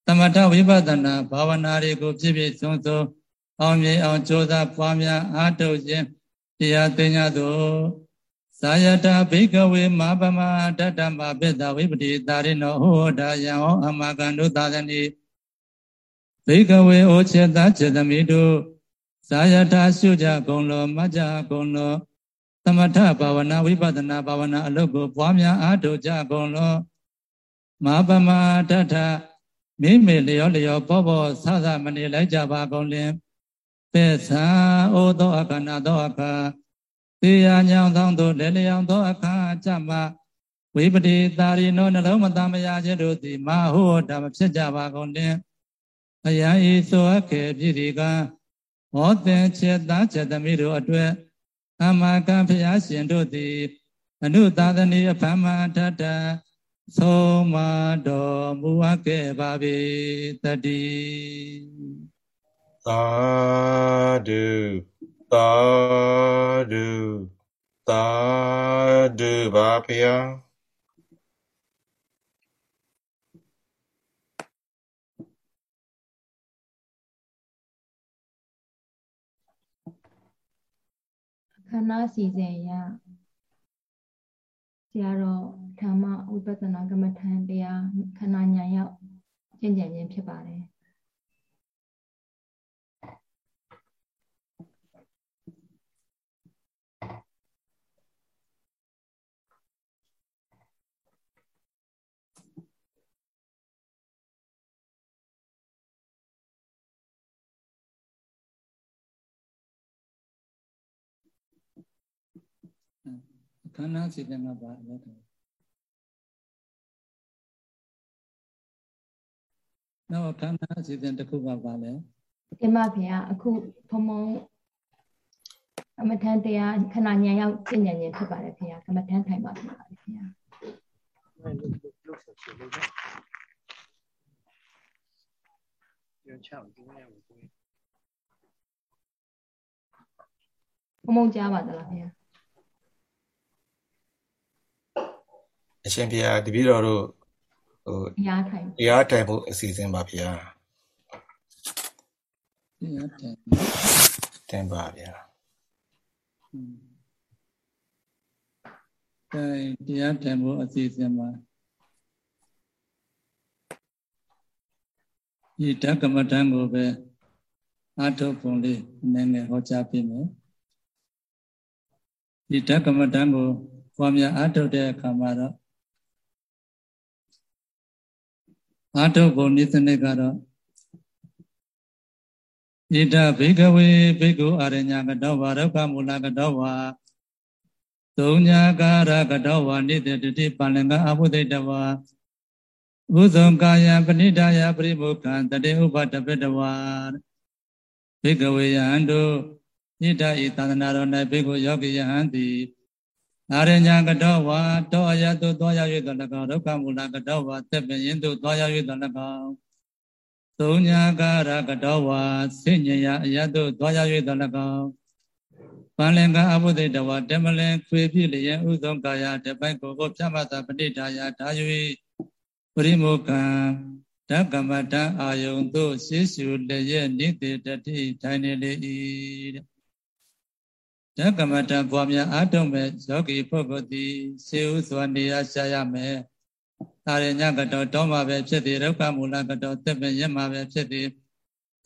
သမထဝိပဿနာဘာဝနာတွေကိုပြည့်ပြည့်စုံစုံအောင်မြင်အောင်ကြိုးစားပွားများအားထုတ်ခြင်းတရားသိညာသို့ သာယတာဘိကဝေမာပမတတ္တမပိတဝိပတိတာရိနောဟောတာယံဟောအမကန္တုသာသနိဘိကဝေဩချေတချေတမိတို့သာယတာရှုကြကုန်လောမကြကုန်လောသမထဘာဝနာဝိပဿနာဘာဝနာအလုပ်ကိုပွားများအားထုတ်ကြကုန်လောမာပမတတ္ထမိမေလျောလျောဘောဘောဆဆမနေလိုက်ကြပါကုန်လင်ပေသံဩသောအခဏသောအခါ သေယညောင်သောသို့လေလျောင်သောအခါကြမှာဝိပတိတာရိနောနှလုံးမသားမရခြင်းတို့သည်မဟုတ်တာမဖြစ်ကြပါကုန်လင်အယံဤဆိုအပ်ခေပြည်ဒီကဟောသင်ချက်သားချက်သမီးတို့အတွက်အမကံဖျားရှင်တို့သည်အနုသာသနိအဖမထတဆုံးမတော်မူအပ်ခဲ့ပါပေတတိသာဓု သာဓုသာဓုပါဗျာခန္ဓာစီစဉ်ရဆရာတော်ဓမ္မဝိပဿနာကမ္မထံတရားခဏညာရောက်ကျင့်ကြံခြင်းဖြစ်ပါတယ် ခန္ဓာစေတနာပါလဲနောက်ခန္ဓာစေတနာတစ်ခုကပါလဲတင်ပါဗျာအခုဘုံဘုံအမထန်တရားခဏညာရောက်ကျင့်ကြံခြင်းဖြစ်ပါတယ်ခင်ဗျာကမ္မထန်ထိုင်ပါခင်ဗျာခင်ဗျာဘုံဘုံကြားပါသလားခင်ဗျာ အရှင်ဘုရားတပည့်တော်တို့ဟိုတရားထိုင်တရားထိုင်ဖို့အစီအစဉ်ပါဗျာတရားထိုင်တင်ပါဗျာအဲတရားထိုင်ဖို့အစီအစဉ်ပါဒီတက္ကမတန်ကိုပဲအာထုပုံလေးနည်းနည်းဟောကြားပေးမယ်ဒီတက္ကမတန်ကိုပွားများအာထုတဲ့အခါမှာတော့ အာထုပ်ပုံနိသနိကတော့ဣဒဘိကဝေဘိက္ခုအာရညကတောဝါဒုက္ခမူလကတောဝါသုံးညာကာရကတောဝါနိတတတိပလင်္ကအဘုဒိတဝါဥဇံကာယပဏိဒါယပရိမုခံတတေဥပတပတဝါဘိကဝေယဟံတို့ဣဒဤသာသနာတော်၌ဘိက္ခုယောဂီယဟံသ ည်အာရညာကတောဝါတောအယတုသောရ၍သော၎င်းဒုက္ခမူလကတောဝါသက်ပင်ရင်တုသောရ၍သော၎င်းသုံးညာကာရကတောဝါစိညယအယတုသောရ၍သော၎င်းပန္လင်္ကာအဘုဒ္ဓတဝါတမလင်ခွေပြည့်လျင်ဥဆုံးကာယတပိုက်ကိုကိုဖြတ်မှတ်သာပဋိဒါယဒါ၍ပရိမုခံဓကမတအာယုံသို့ရှေးရှုလျက်နိတိတတိထိုင်နေလေ၏တဲ့ ဓကမတပွားများအာတုံမဲ့ယောဂီပုဂ္ဂိုလ်သည်စေဥစွာနေရာရှာရမယ်။ဒါရညကတော်တောမှာပဲဖြစ်သည်ဒုက္ခမူလကတော်သက်ပင်ရမှာပဲဖြစ်သည်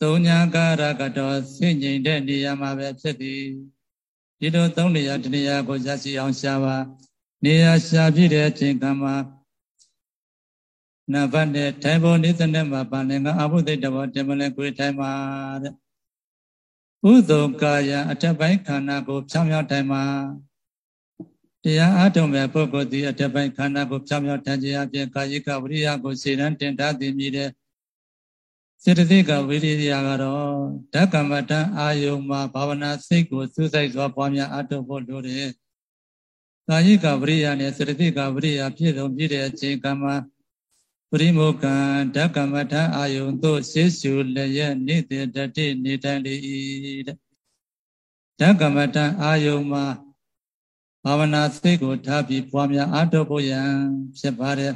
သုံးညာကာရကတော်ဆင့်ငိမ့်တဲ့နေရာမှာပဲဖြစ်သည်ဒီလိုသုံးနေရာတနေရာကိုရရှိအောင်ရှာပါနေရာရှာပြည့်တဲ့အချိန်ကမှာနဗတ်နဲ့ထိုင်ပေါ်နေတဲ့နဲ့မှာပါလင်ကအဘုဒ္ဓတဘောတင်မလဲကိုထိုင်ပါတဲ့ ဥဒုံကာယအထက်ပိုင်းခန္ဓာကိုဖြောင်းမြောက်တိုင်မှာတရားအားထုတ်မဲ့ပုဂ္ဂိုလ်သည်အထက်ပိုင်းခန္ဓာကိုဖြောင်းမြောက်တန်ခြင်းအပြင်ကာယကဝိရိယကိုစေတံတင်ထားသည်မြည်တဲ့စေတသိက်ကဝိရိယကတော့ဓကမ္မတံအာယုံမှာဘာဝနာစိတ်ကိုစူးစိုက်စွာပွားများအားထုတ်ဖို့လိုတယ်။ကာယကဝိရိယနဲ့စေတသိက်ကဝိရိယပြည့်စုံပြည့်တဲ့အချိန်ကမှာ ပရိမုခံဓကမထအာယုံသို့ရှေးရှုလျက်နေတဲ့တတိနေတိုင်းလေ၏တဲ့ဓကမထအာယုံမှာဘာဝနာစိတ်ကိုထားပြီးပွားများအားထုတ်ဖို့ရန်ဖြစ်ပါတယ်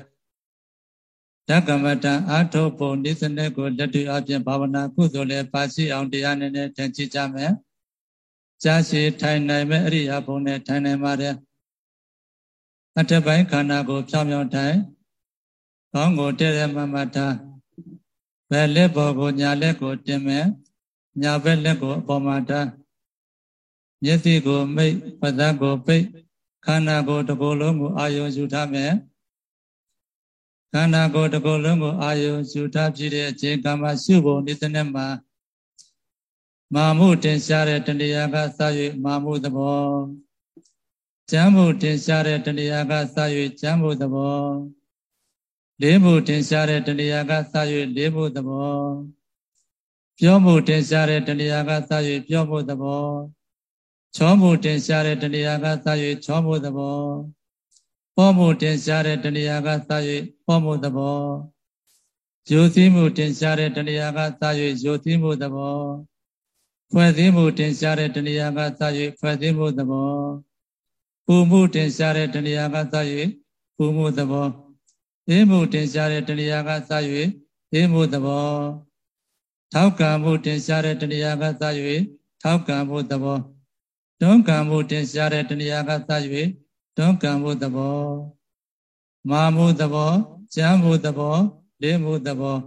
ဓကမထအားထုတ်ဖို့နိစ္စနဲ့ကိုလက်တွေ့အပြင်ဘာဝနာကုသိုလ်လည်းပါရှိအောင်တရားနဲ့နဲ့ထင်ကြည့်ကြမယ်ကြာရှည်ထိုင်နိုင်မဲ့အရိယာဘုံနဲ့ထိုင်နိုင်ပါတယ်အထက်ပိုင်းခန္ဓာကိုဖြောင်းဖြောင်းထိုင် ကောင်းကိုတဲ့တဲ့မမထားဘယ်လက်ပေါ်ကိုညာလက်ကိုတင်မယ်ညာဘက်လက်ကိုအပေါ်မှာထားမျက်စိကိုမိတ်ပသတ်ကိုပိတ်ခန္ဓာကိုယ်တစ်ကိုယ်လုံးကိုအာယုံယူထားမယ်ခန္ဓာကိုယ်တစ်ကိုယ်လုံးကိုအာယုံယူထားပြည့်တဲ့အချိန်ကမှရှုဖို့ဒီစနစ်မှာမာမှုတင်ရှားတဲ့တဏှာကစ၍မာမှုသဘောကျမ်းမှုတင်ရှားတဲ့တဏှာကစ၍ကျမ်းမှုသဘော လေးမှုတင်ရှားတဲ့တဏှာကစ၍လေးမှုသဘောပြောမှုတင်ရှားတဲ့တဏှာကစ၍ပြောမှုသဘောချောမှုတင်ရှားတဲ့တဏှာကစ၍ချောမှုသဘောပေါ်မှုတင်ရှားတဲ့တဏှာကစ၍ပေါ်မှုသဘောယုံစည်းမှုတင်ရှားတဲ့တဏှာကစ၍ယုံစည်းမှုသဘောဖွဲ့စည်းမှုတင်ရှားတဲ့တဏှာကစ၍ဖွဲ့စည်းမှုသဘောပူမှုတင်ရှားတဲ့တဏှာကစ၍ပူမှုသဘော အေးမှုတင်ရှားတဲ့တရားကစ၍အေးမှုသဘောထောက်ကံမှုတင်ရှားတဲ့တရားကစ၍ထောက်ကံမှုသဘောဒုက္ကံမှုတင်ရှားတဲ့တရားကစ၍ဒတွန်းကန်မှုသဘောမာမှုသဘောကြမ်းမှုသဘောလေးမှုသဘော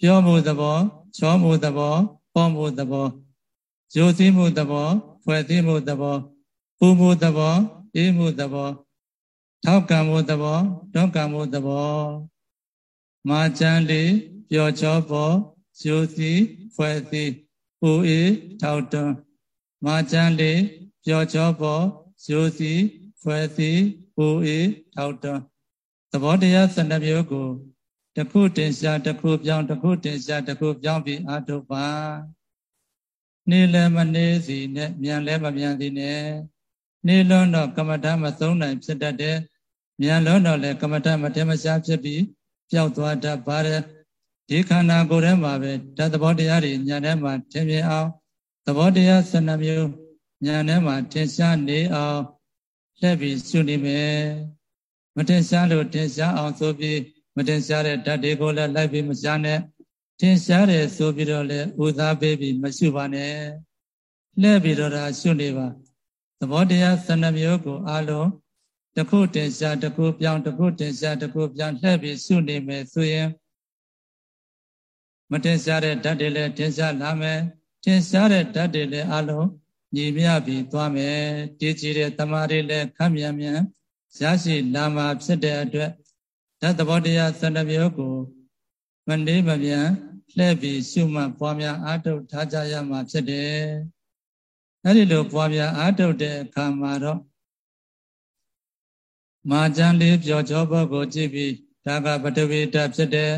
ပြောမှုသဘောချောမှုသဘောပေါ်မှုသဘောယိုသိမှုသဘောဖွဲ့သိမှုသဘောပူမှုသဘောအေးမှုသဘော ထောက်ကံမှုသဘောတွန်းကန်မှုသဘောမာချမ်းလေးပျော်ချောပေါ်ယိုသိဖွဲ့သိပူအေးထောက်တွန်းမာချမ်းလေးပျော်ချောပေါ်ယိုသိဖွဲ့သိပူအေးထောက်တွန်းသဘောတရား၁၂မျိုးကိုတခုတင်ရှားတခုပြောင်းတခုတင်ရှားတခုပြောင်းပြီးအာထုပါနေလည်းမနေစီနဲ့မြန်လည်းမမြန်စီနဲ့နေလွန်းတော့ကမ္မဋ္ဌမသုံးနိုင်ဖြစ်တတ်တယ် မြန်လွန်းတော့လည်းကမ္မဋ္ဌမတင်မရှားဖြစ်ပြီးပျောက်သွားတတ်ပါတယ်ဒီခန္ဓာကိုယ်ထဲမှာပဲဓာတ်သဘောတရားတွေညာထဲမှာထင်မြင်အောင်သဘောတရား၁၂မျိုးညာထဲမှာထင်ရှားနေအောင်လှည့်ပြီးရှုနေမယ်မထင်ရှားလို့ထင်ရှားအောင်ဆိုပြီးမတင်ရှားတဲ့ဓာတ်တွေကိုလည်းလိုက်ပြီးမရှားနဲ့တင်ရှားတယ်ဆိုပြီးတော့လည်းဥသားပေးပြီးမရှုပါနဲ့လှည့်ပြီးတော့ဒါရှုနေပါသဘောတရား၁၂မျိုးကိုအလုံး တစ်ခုတင်ရှားတစ်ခုပြောင်းတစ်ခုတင်ရှားတစ်ခုပြောင်းလှည့်ပြီးရှုနေမယ်ဆိုရင်မတင်ရှားတဲ့ဓာတ်တွေလည်းတင်ရှားလာမယ်တင်ရှားတဲ့ဓာတ်တွေလည်းအလုံးညီမြပြီးသွားမယ်တည်ကြည်တဲ့တမာတွေလည်းခမ်းမြန်မြန်ရရှိလာမှာဖြစ်တဲ့အတွက်ဓာတ်သဘောတရား12မျိုးကိုမနှေးမပြန်လှည့်ပြီးရှုမှတ်ပွားများအားထုတ်ထားကြရမှာဖြစ်တယ်။အဲဒီလိုပွားများအားထုတ်တဲ့အခါမှာတော့ မာကျန်လေးပြောကြောဘကိုကြည့်ပြီးဒါကပထဝီဓာတ်ဖြစ်တယ်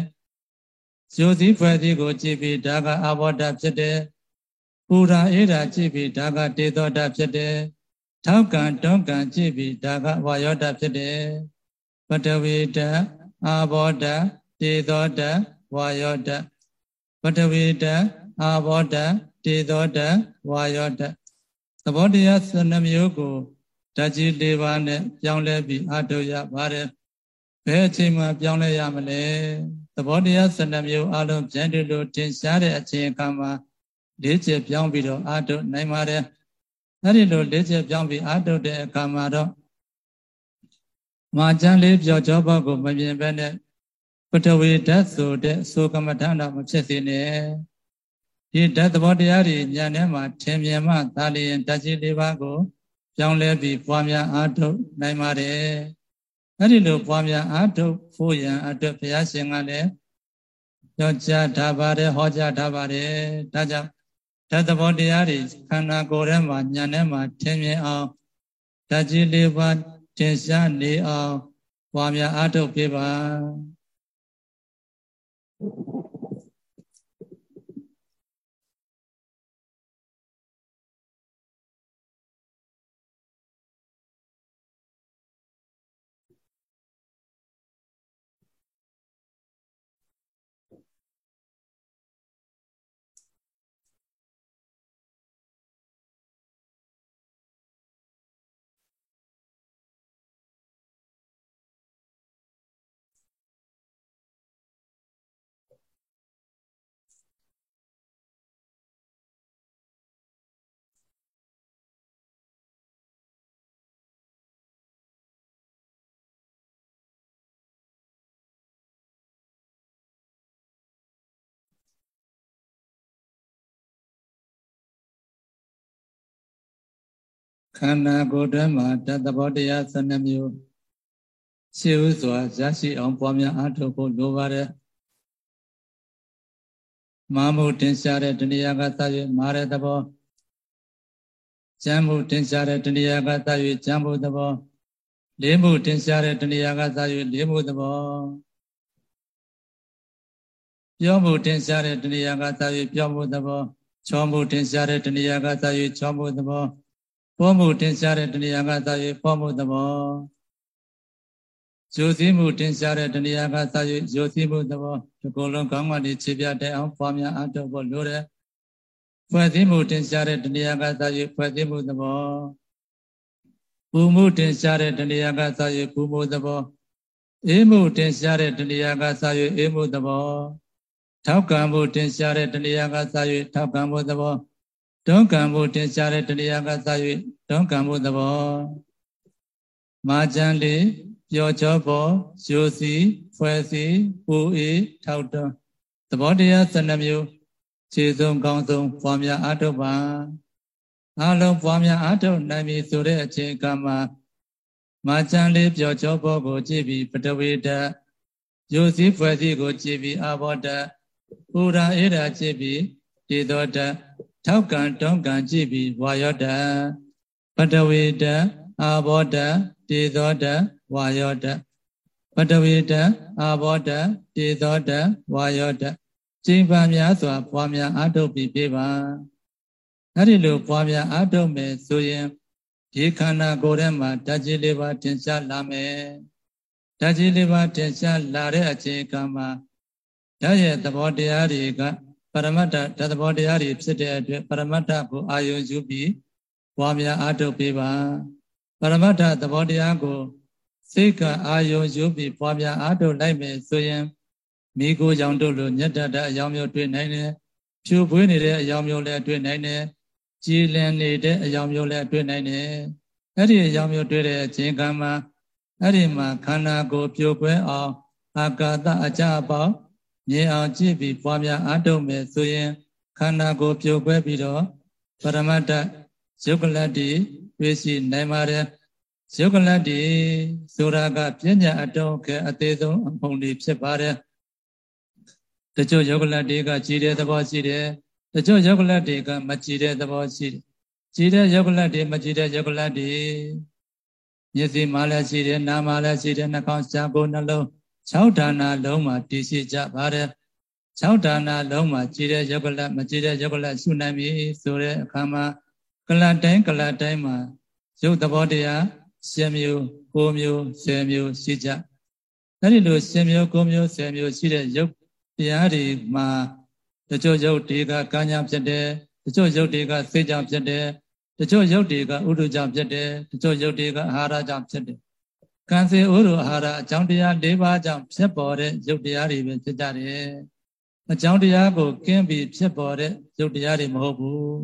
။ဇိုစည်းဖွဲ့စည်းကိုကြည့်ပြီးဒါကအဘောဓာတ်ဖြစ်တယ်။ပူရာအေးရာကြည့်ပြီးဒါကတေသောဓာတ်ဖြစ်တယ်။ထောက်ကံတွန်းကံကြည့်ပြီးဒါကဝါယောဓာတ်ဖြစ်တယ်။ပထဝီဓာတ်အာဘောဓာတ်တေသောဓာတ်ဝါယောဓာတ်ပထဝီဓာတ်အာဘောဓာတ်တေသောဓာတ်ဝါယောဓာတ်သဘောတရား12မျိုးကို ဓာတ်ကြီး၄ပါးနဲ့ပြောင်းလဲပြီးအထုရပါတယ်ဘယ်အချိန်မှပြောင်းလဲရမလဲသဘောတရား12မျိုးအလုံးပြန်တူလို့တင်ရှားတဲ့အချိန်အခါမှာလေးချက်ပြောင်းပြီးတော့အထုနိုင်ပါတယ်အဲ့ဒီလိုလေးချက်ပြောင်းပြီးအထုတဲ့အခါမှာတော့မာကျန်လေးပြောကြောဘကိုမမြင်ဘဲနဲ့ပထဝီဓာတ်ဆိုတဲ့အဆိုကမ္မထာတော့မဖြစ်စေနဲ့ဒီဓာတ်သဘောတရားတွေဉာဏ်ထဲမှာထင်မြင်မှသာလျင်ဓာတ်ကြီးလေးပါးကို ပြောင်းလဲပြီးပွားများအားထုတ်နိုင်ပါတယ်အဲ့ဒီလိုပွားများအားထုတ်ဖို့ရန်အတွက်ဘုရားရှင်ကလည်းပြောကြားထားပါတယ်ဟောကြားထားပါတယ်ဒါကြောင့်ဓာတ်သဘောတရားတွေခန္ဓာကိုယ်ထဲမှာဉာဏ်ထဲမှာထင်မြင်အောင်ဓာတ်ကြီးလေးပါးတင်ရှားနေအောင်ပွားများအားထုတ်ပြပါ န္ဓာကိုယ်တွင်းမှာတသဘောတရား12မျိုးရှိဥစွာရရှိအောင်ပွားများအားထုတ်ဖို့လိုပါတယ်မာမှုတင်ရှားတဲ့တဏှာကသ၍မာတဲ့သဘောကျမ်းမှုတင်ရှားတဲ့တဏှာကသ၍ကျမ်းမှုသဘောလေးမှုတင်ရှားတဲ့တဏှာကသ၍လေးမှုသဘောပြောမှုတင်ရှားတဲ့တဏှာကသ၍ပြောမှုသဘောချောမှုတင်ရှားတဲ့တဏှာကသ၍ချောမှုသဘော ပေါ်မှုတင်ရှားတဲ့တဏှာကသာ၍ပေါ်မှုသဘောဇိုစည်းမှုတင်ရှားတဲ့တဏှာကသာ၍ဇိုစည်းမှုသဘောဒီကုလုံးကောင်းမှဒီခြေပြတဲ့အောင်ပွားများအထောက်ဖို့လိုတယ်ဖွဲ့စည်းမှုတင်ရှားတဲ့တဏှာကသာ၍ဖွဲ့စည်းမှုသဘောပူမှုတင်ရှားတဲ့တဏှာကသာ၍ပူမှုသဘောအေးမှုတင်ရှားတဲ့တဏှာကသာ၍အေးမှုသဘောထောက်ကံမှုတင်ရှားတဲ့တဏှာကသာ၍ထောက်ကံမှုသဘော တွန်းကံမှုတင်ရှားတဲ့တရားကစ၍တွန်းကံမှုသဘောမာကျန်လေးပျော်ချောပေါ်ရိုစီဖွဲ့စီပူအေးထောက်တွန်းသဘောတရား12မျိုးခြေစုံကောင်းဆုံးပွားများအားထုတ်ပါအလုံးပွားများအားထုတ်နိုင်ပြီဆိုတဲ့အချိန်ကမှမာကျန်လေးပျော်ချောပေါ်ကိုကြည့်ပြီးပတဝေတရိုစီဖွဲ့စီကိုကြည့်ပြီးအာဘောတပူရာအေရာကြည့်ပြီးဒီသောတ ထောက်ကံတွန်းကံကြည့်ပြီးဝါယောတပတဝေတအာဘောတတေသောတဝါယောတပတဝေတအာဘောတတေသောတဝါယောတကျင့်ပါများစွာပွားများအားထုတ်ပြီးပြပါအဲ့ဒီလိုပွားများအားထုတ်မယ်ဆိုရင်ဒီခန္ဓာကိုယ်ထဲမှာဓာတ်ကြီးလေးပါးတင်ရှားလာမယ်ဓာတ်ကြီးလေးပါးတင်ရှားလာတဲ့အချိန်ကမှဓာတ်ရဲ့သဘောတရားတွေက ပရမတ္ထဓာတ်သဘောတရားတွေဖြစ်တဲ့အတွက်ပရမတ္ထကိုအာယုံယူပြီးပွားများအားထုတ်ပေးပါပရမတ္ထသဘောတရားကိုစိတ်ကအာယုံယူပြီးပွားများအားထုတ်လိုက်မယ်ဆိုရင်မိကိုကြောင့်တို့လိုညတ္တတအယောင်မျိုးတွေ့နိုင်တယ်ဖြူဖွေးနေတဲ့အယောင်မျိုးလည်းတွေ့နိုင်တယ်ကြည်လင်နေတဲ့အယောင်မျိုးလည်းတွေ့နိုင်တယ်အဲ့ဒီအယောင်မျိုးတွေ့တဲ့အချိန်ကမှအဲ့ဒီမှာခန္ဓာကိုယ်ပြိုကွဲအောင်အာကာသအကြအပေါင်း မြင်အောင်ကြည့်ပြီးပွားများအားထုတ်မယ်ဆိုရင်ခန္ဓာကိုယ်ပြိုကွဲပြီးတော့ပရမတ္တယုတ်ကလတ္တိတွေ့ရှိနိုင်ပါတယ်ယုတ်ကလတ္တိဆိုတာကပညာအတုံးကအသေးဆုံးအပုံလေးဖြစ်ပါတယ်တချို့ယုတ်ကလတ္တိကကြည်တဲ့သဘောရှိတယ်တချို့ယုတ်ကလတ္တိကမကြည်တဲ့သဘောရှိတယ်ကြည်တဲ့ယုတ်ကလတ္တိမကြည်တဲ့ယုတ်ကလတ္တိမျက်စိမှလည်းရှိတယ်နားမှလည်းရှိတယ်နှာခေါင်းရှားကိုယ်နှလုံး 6ဌာနလုံးမှာတည်ရှိကြပါတယ်6ဌာနလုံးမှာကြည်တဲ့ယုတ်ကလမကြည်တဲ့ယုတ်ကလရှုနိုင်ပြီဆိုတဲ့အခါမှာကလတ်တိုင်းကလတ်တိုင်းမှာရုပ်သဘောတရား10မျိုး9မျိုး10မျိုးရှိကြအဲဒီလို10မျိုး9မျိုး10မျိုးရှိတဲ့ရုပ်တရားတွေမှာတချို့ရုပ်တွေကကံညာဖြစ်တယ်တချို့ရုပ်တွေကစိတ်ကြောင့်ဖြစ်တယ်တချို့ရုပ်တွေကဥဒုကြောင့်ဖြစ်တယ်တချို့ရုပ်တွေကအာဟာရကြောင့်ဖြစ်တယ် ကံစေဥဒုအာဟာရအကြောင်းတရား၄ပါးကြောင့်ဖြစ်ပေါ်တဲ့ရုပ်တရားတွေပဲဖြစ်ကြတယ်အကြောင်းတရားကိုကင်းပြီးဖြစ်ပေါ်တဲ့ရုပ်တရားတွေမဟုတ်ဘူး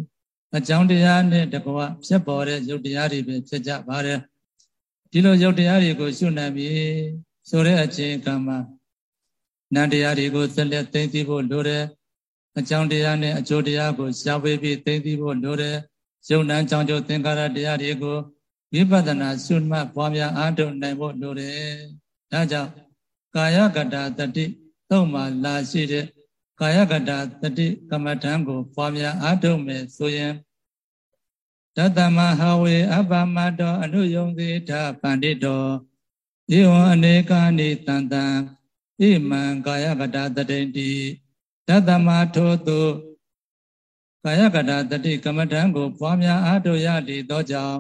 အကြောင်းတရားနဲ့တကွဖြစ်ပေါ်တဲ့ရုပ်တရားတွေပဲဖြစ်ကြပါတယ်ဒီလိုရုပ်တရားတွေကိုရှုနိုင်ပြီဆိုတဲ့အချိန်ကမှနန္တရားတွေကိုဆက်လက်သိသိဖို့လိုတယ်အကြောင်းတရားနဲ့အကျိုးတရားကိုရှားဝေးပြီးသိသိဖို့လိုတယ်ယုံနံကြောင့်ကျိုးသင်္ခါရတရားတွေကို ဝိပဿနာရှုမှတ်ပွားများအားထုတ်နိုင်ဖို့လိုတယ်ဒါကြောင့်ကာယကတာတတိသုံးမှာလာရှိတဲ့ကာယကတာတတိကမ္မထံကိုပွားများအားထုတ်မယ်ဆိုရင်တတမဟာဝေအပမတောအနုယုံသေးထပန္တိတောဧဝံအနေကာနိတန်တံဣမံကာယကတာတတိတိတတမထိုတုကာယကတာတတိကမ္မထံကိုပွားများအားထုတ်ရလေသောကြောင့်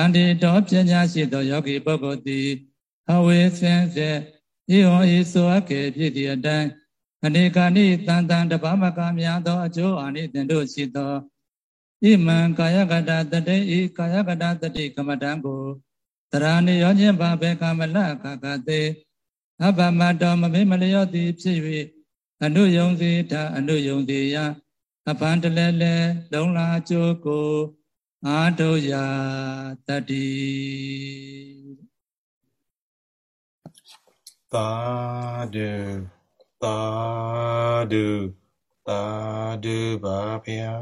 ပန္တိတောပညာရှိသောယောဂီပုဂ္ဂိုလ်သည်ဟဝေစင်စေဧဝံဤဆိုအပ်ကေဖြစ်သည့်အတိုင်းအနေကာနိတန်တန်တပမကများသောအကျိုးအာနိသင်တို့ရှိသောဣမံကာယကတတတေဤကာယကတတတိကမတံကိုတရာနိယောခြင်းဘာဘေကမလခကတေအဘမတောမမေမလျောသည်ဖြစ်၍အနုယုံစေထအနုယုံစေယအပန္တလဲလဲလုံလာကျိုးကို အာထုယာတတိသာဓုသာဓုသာဓုပါဗျာ